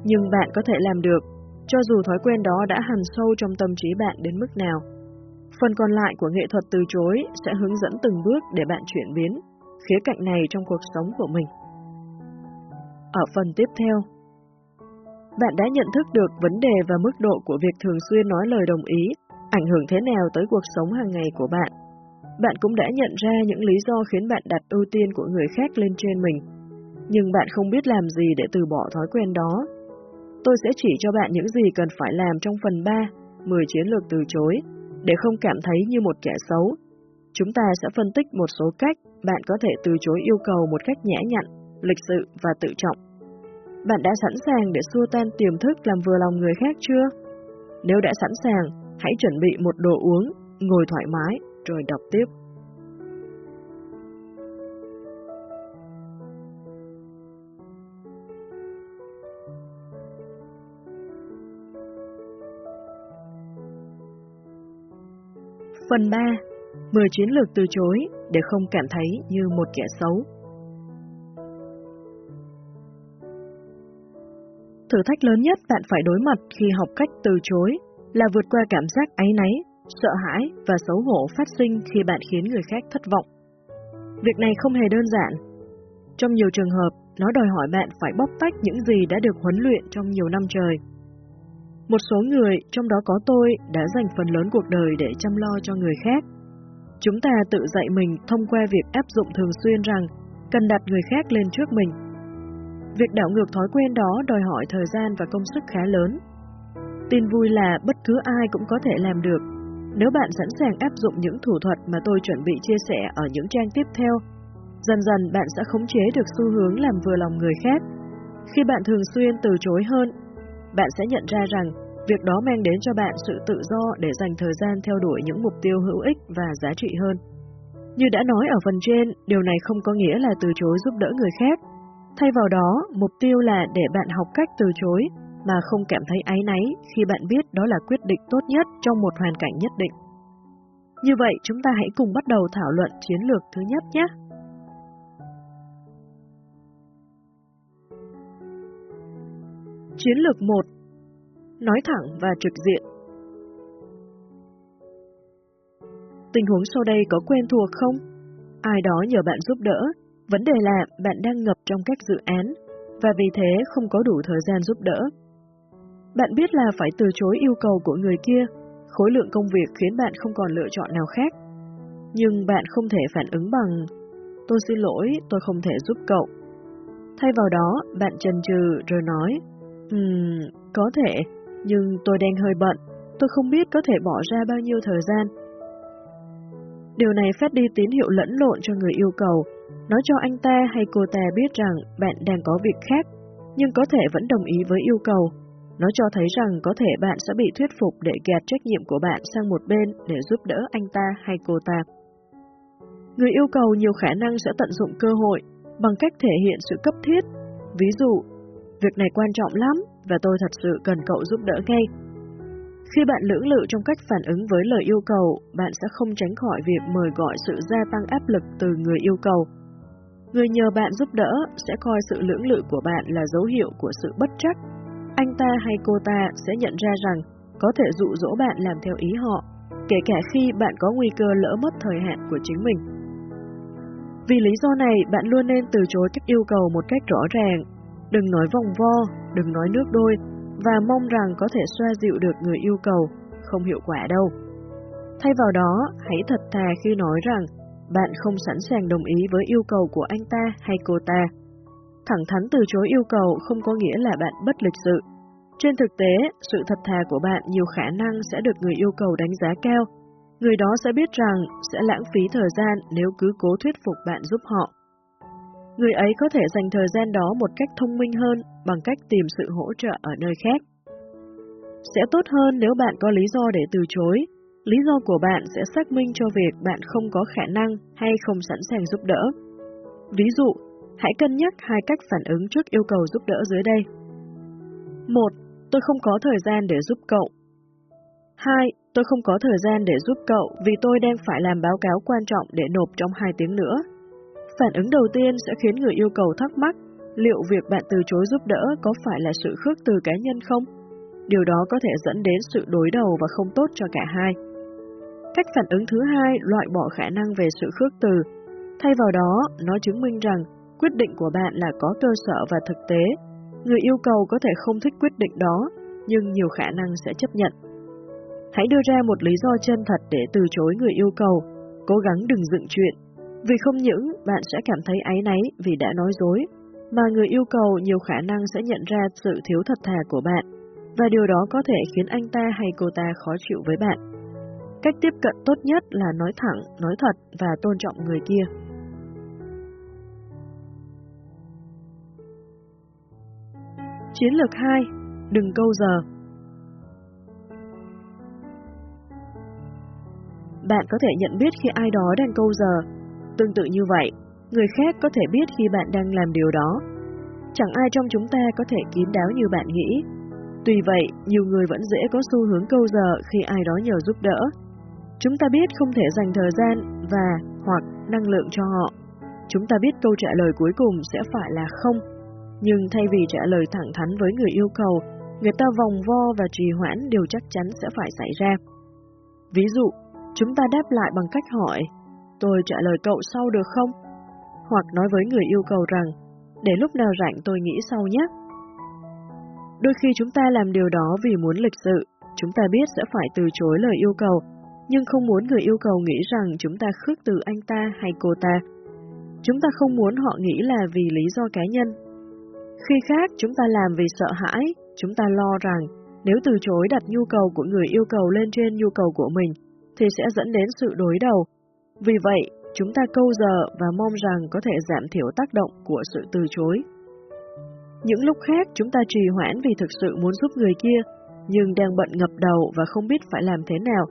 Nhưng bạn có thể làm được, cho dù thói quen đó đã hằn sâu trong tâm trí bạn đến mức nào. Phần còn lại của nghệ thuật từ chối sẽ hướng dẫn từng bước để bạn chuyển biến khía cạnh này trong cuộc sống của mình. Ở phần tiếp theo, Bạn đã nhận thức được vấn đề và mức độ của việc thường xuyên nói lời đồng ý ảnh hưởng thế nào tới cuộc sống hàng ngày của bạn. Bạn cũng đã nhận ra những lý do khiến bạn đặt ưu tiên của người khác lên trên mình. Nhưng bạn không biết làm gì để từ bỏ thói quen đó. Tôi sẽ chỉ cho bạn những gì cần phải làm trong phần 3, 10 chiến lược từ chối, để không cảm thấy như một kẻ xấu. Chúng ta sẽ phân tích một số cách bạn có thể từ chối yêu cầu một cách nhã nhặn, lịch sự và tự trọng. Bạn đã sẵn sàng để xua tan tiềm thức làm vừa lòng người khác chưa? Nếu đã sẵn sàng, hãy chuẩn bị một đồ uống, ngồi thoải mái, rồi đọc tiếp. Phần 3. 10 chiến lược từ chối để không cảm thấy như một kẻ xấu. Thử thách lớn nhất bạn phải đối mặt khi học cách từ chối là vượt qua cảm giác áy náy, sợ hãi và xấu hổ phát sinh khi bạn khiến người khác thất vọng. Việc này không hề đơn giản. Trong nhiều trường hợp, nó đòi hỏi bạn phải bóc tách những gì đã được huấn luyện trong nhiều năm trời. Một số người, trong đó có tôi, đã dành phần lớn cuộc đời để chăm lo cho người khác. Chúng ta tự dạy mình thông qua việc áp dụng thường xuyên rằng cần đặt người khác lên trước mình. Việc đảo ngược thói quen đó đòi hỏi thời gian và công sức khá lớn. Tin vui là bất cứ ai cũng có thể làm được. Nếu bạn sẵn sàng áp dụng những thủ thuật mà tôi chuẩn bị chia sẻ ở những trang tiếp theo, dần dần bạn sẽ khống chế được xu hướng làm vừa lòng người khác. Khi bạn thường xuyên từ chối hơn, bạn sẽ nhận ra rằng việc đó mang đến cho bạn sự tự do để dành thời gian theo đuổi những mục tiêu hữu ích và giá trị hơn. Như đã nói ở phần trên, điều này không có nghĩa là từ chối giúp đỡ người khác. Thay vào đó, mục tiêu là để bạn học cách từ chối mà không cảm thấy áy náy khi bạn biết đó là quyết định tốt nhất trong một hoàn cảnh nhất định. Như vậy, chúng ta hãy cùng bắt đầu thảo luận chiến lược thứ nhất nhé. Chiến lược 1 Nói thẳng và trực diện Tình huống sau đây có quen thuộc không? Ai đó nhờ bạn giúp đỡ, vấn đề là bạn đang ngập trong các dự án, và vì thế không có đủ thời gian giúp đỡ. Bạn biết là phải từ chối yêu cầu của người kia, khối lượng công việc khiến bạn không còn lựa chọn nào khác. Nhưng bạn không thể phản ứng bằng Tôi xin lỗi, tôi không thể giúp cậu. Thay vào đó, bạn chần chừ rồi nói Ừm, có thể, nhưng tôi đang hơi bận, tôi không biết có thể bỏ ra bao nhiêu thời gian. Điều này phát đi tín hiệu lẫn lộn cho người yêu cầu, nói cho anh ta hay cô ta biết rằng bạn đang có việc khác, nhưng có thể vẫn đồng ý với yêu cầu. Nó cho thấy rằng có thể bạn sẽ bị thuyết phục để gạt trách nhiệm của bạn sang một bên để giúp đỡ anh ta hay cô ta. Người yêu cầu nhiều khả năng sẽ tận dụng cơ hội bằng cách thể hiện sự cấp thiết. Ví dụ, việc này quan trọng lắm và tôi thật sự cần cậu giúp đỡ ngay. Khi bạn lưỡng lự trong cách phản ứng với lời yêu cầu, bạn sẽ không tránh khỏi việc mời gọi sự gia tăng áp lực từ người yêu cầu. Người nhờ bạn giúp đỡ sẽ coi sự lưỡng lự của bạn là dấu hiệu của sự bất trắc anh ta hay cô ta sẽ nhận ra rằng có thể dụ dỗ bạn làm theo ý họ, kể cả khi bạn có nguy cơ lỡ mất thời hạn của chính mình. Vì lý do này, bạn luôn nên từ chối các yêu cầu một cách rõ ràng, đừng nói vòng vo, đừng nói nước đôi, và mong rằng có thể xoa dịu được người yêu cầu, không hiệu quả đâu. Thay vào đó, hãy thật thà khi nói rằng bạn không sẵn sàng đồng ý với yêu cầu của anh ta hay cô ta. Thẳng thắn từ chối yêu cầu không có nghĩa là bạn bất lịch sự. Trên thực tế, sự thật thà của bạn nhiều khả năng sẽ được người yêu cầu đánh giá cao. Người đó sẽ biết rằng sẽ lãng phí thời gian nếu cứ cố thuyết phục bạn giúp họ. Người ấy có thể dành thời gian đó một cách thông minh hơn bằng cách tìm sự hỗ trợ ở nơi khác. Sẽ tốt hơn nếu bạn có lý do để từ chối. Lý do của bạn sẽ xác minh cho việc bạn không có khả năng hay không sẵn sàng giúp đỡ. Ví dụ, Hãy cân nhắc hai cách phản ứng trước yêu cầu giúp đỡ dưới đây. 1. Tôi không có thời gian để giúp cậu. 2. Tôi không có thời gian để giúp cậu vì tôi đang phải làm báo cáo quan trọng để nộp trong 2 tiếng nữa. Phản ứng đầu tiên sẽ khiến người yêu cầu thắc mắc liệu việc bạn từ chối giúp đỡ có phải là sự khước từ cá nhân không? Điều đó có thể dẫn đến sự đối đầu và không tốt cho cả hai. Cách phản ứng thứ hai loại bỏ khả năng về sự khước từ. Thay vào đó, nó chứng minh rằng Quyết định của bạn là có cơ sở và thực tế. Người yêu cầu có thể không thích quyết định đó, nhưng nhiều khả năng sẽ chấp nhận. Hãy đưa ra một lý do chân thật để từ chối người yêu cầu, cố gắng đừng dựng chuyện, vì không những bạn sẽ cảm thấy áy náy vì đã nói dối, mà người yêu cầu nhiều khả năng sẽ nhận ra sự thiếu thật thà của bạn, và điều đó có thể khiến anh ta hay cô ta khó chịu với bạn. Cách tiếp cận tốt nhất là nói thẳng, nói thật và tôn trọng người kia. Chiến lược 2. Đừng câu giờ Bạn có thể nhận biết khi ai đó đang câu giờ. Tương tự như vậy, người khác có thể biết khi bạn đang làm điều đó. Chẳng ai trong chúng ta có thể kín đáo như bạn nghĩ. Tuy vậy, nhiều người vẫn dễ có xu hướng câu giờ khi ai đó nhờ giúp đỡ. Chúng ta biết không thể dành thời gian và hoặc năng lượng cho họ. Chúng ta biết câu trả lời cuối cùng sẽ phải là không. Nhưng thay vì trả lời thẳng thắn với người yêu cầu, người ta vòng vo và trì hoãn điều chắc chắn sẽ phải xảy ra. Ví dụ, Chúng ta đáp lại bằng cách hỏi, tôi trả lời cậu sau được không? Hoặc nói với người yêu cầu rằng, để lúc nào rảnh tôi nghĩ sau nhé. Đôi khi chúng ta làm điều đó vì muốn lịch sự, chúng ta biết sẽ phải từ chối lời yêu cầu, nhưng không muốn người yêu cầu nghĩ rằng chúng ta khước từ anh ta hay cô ta. Chúng ta không muốn họ nghĩ là vì lý do cá nhân. Khi khác, chúng ta làm vì sợ hãi, chúng ta lo rằng nếu từ chối đặt nhu cầu của người yêu cầu lên trên nhu cầu của mình, thì sẽ dẫn đến sự đối đầu. Vì vậy, chúng ta câu giờ và mong rằng có thể giảm thiểu tác động của sự từ chối. Những lúc khác chúng ta trì hoãn vì thực sự muốn giúp người kia, nhưng đang bận ngập đầu và không biết phải làm thế nào.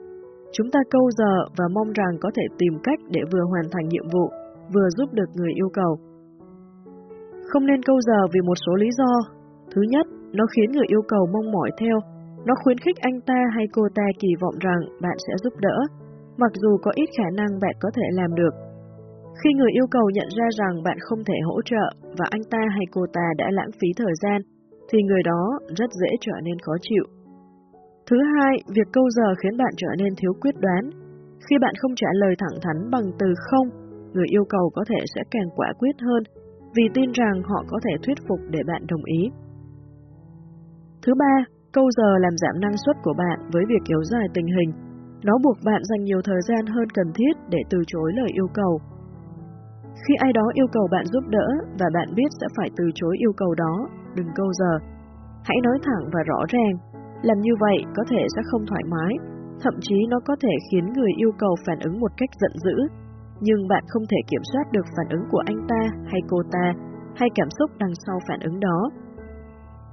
Chúng ta câu giờ và mong rằng có thể tìm cách để vừa hoàn thành nhiệm vụ, vừa giúp được người yêu cầu. Không nên câu giờ vì một số lý do. Thứ nhất, nó khiến người yêu cầu mong mỏi theo, nó khuyến khích anh ta hay cô ta kỳ vọng rằng bạn sẽ giúp đỡ, mặc dù có ít khả năng bạn có thể làm được. Khi người yêu cầu nhận ra rằng bạn không thể hỗ trợ và anh ta hay cô ta đã lãng phí thời gian, thì người đó rất dễ trở nên khó chịu. Thứ hai, việc câu giờ khiến bạn trở nên thiếu quyết đoán. Khi bạn không trả lời thẳng thắn bằng từ không, người yêu cầu có thể sẽ càng quả quyết hơn vì tin rằng họ có thể thuyết phục để bạn đồng ý. Thứ ba, Câu giờ làm giảm năng suất của bạn với việc kéo dài tình hình. Nó buộc bạn dành nhiều thời gian hơn cần thiết để từ chối lời yêu cầu. Khi ai đó yêu cầu bạn giúp đỡ và bạn biết sẽ phải từ chối yêu cầu đó, đừng câu giờ. Hãy nói thẳng và rõ ràng. Làm như vậy có thể sẽ không thoải mái, thậm chí nó có thể khiến người yêu cầu phản ứng một cách giận dữ, nhưng bạn không thể kiểm soát được phản ứng của anh ta hay cô ta hay cảm xúc đằng sau phản ứng đó.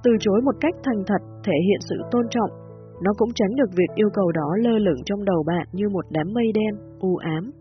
Từ chối một cách thành thật thể hiện sự tôn trọng, nó cũng tránh được việc yêu cầu đó lơ lửng trong đầu bạn như một đám mây đen, u ám.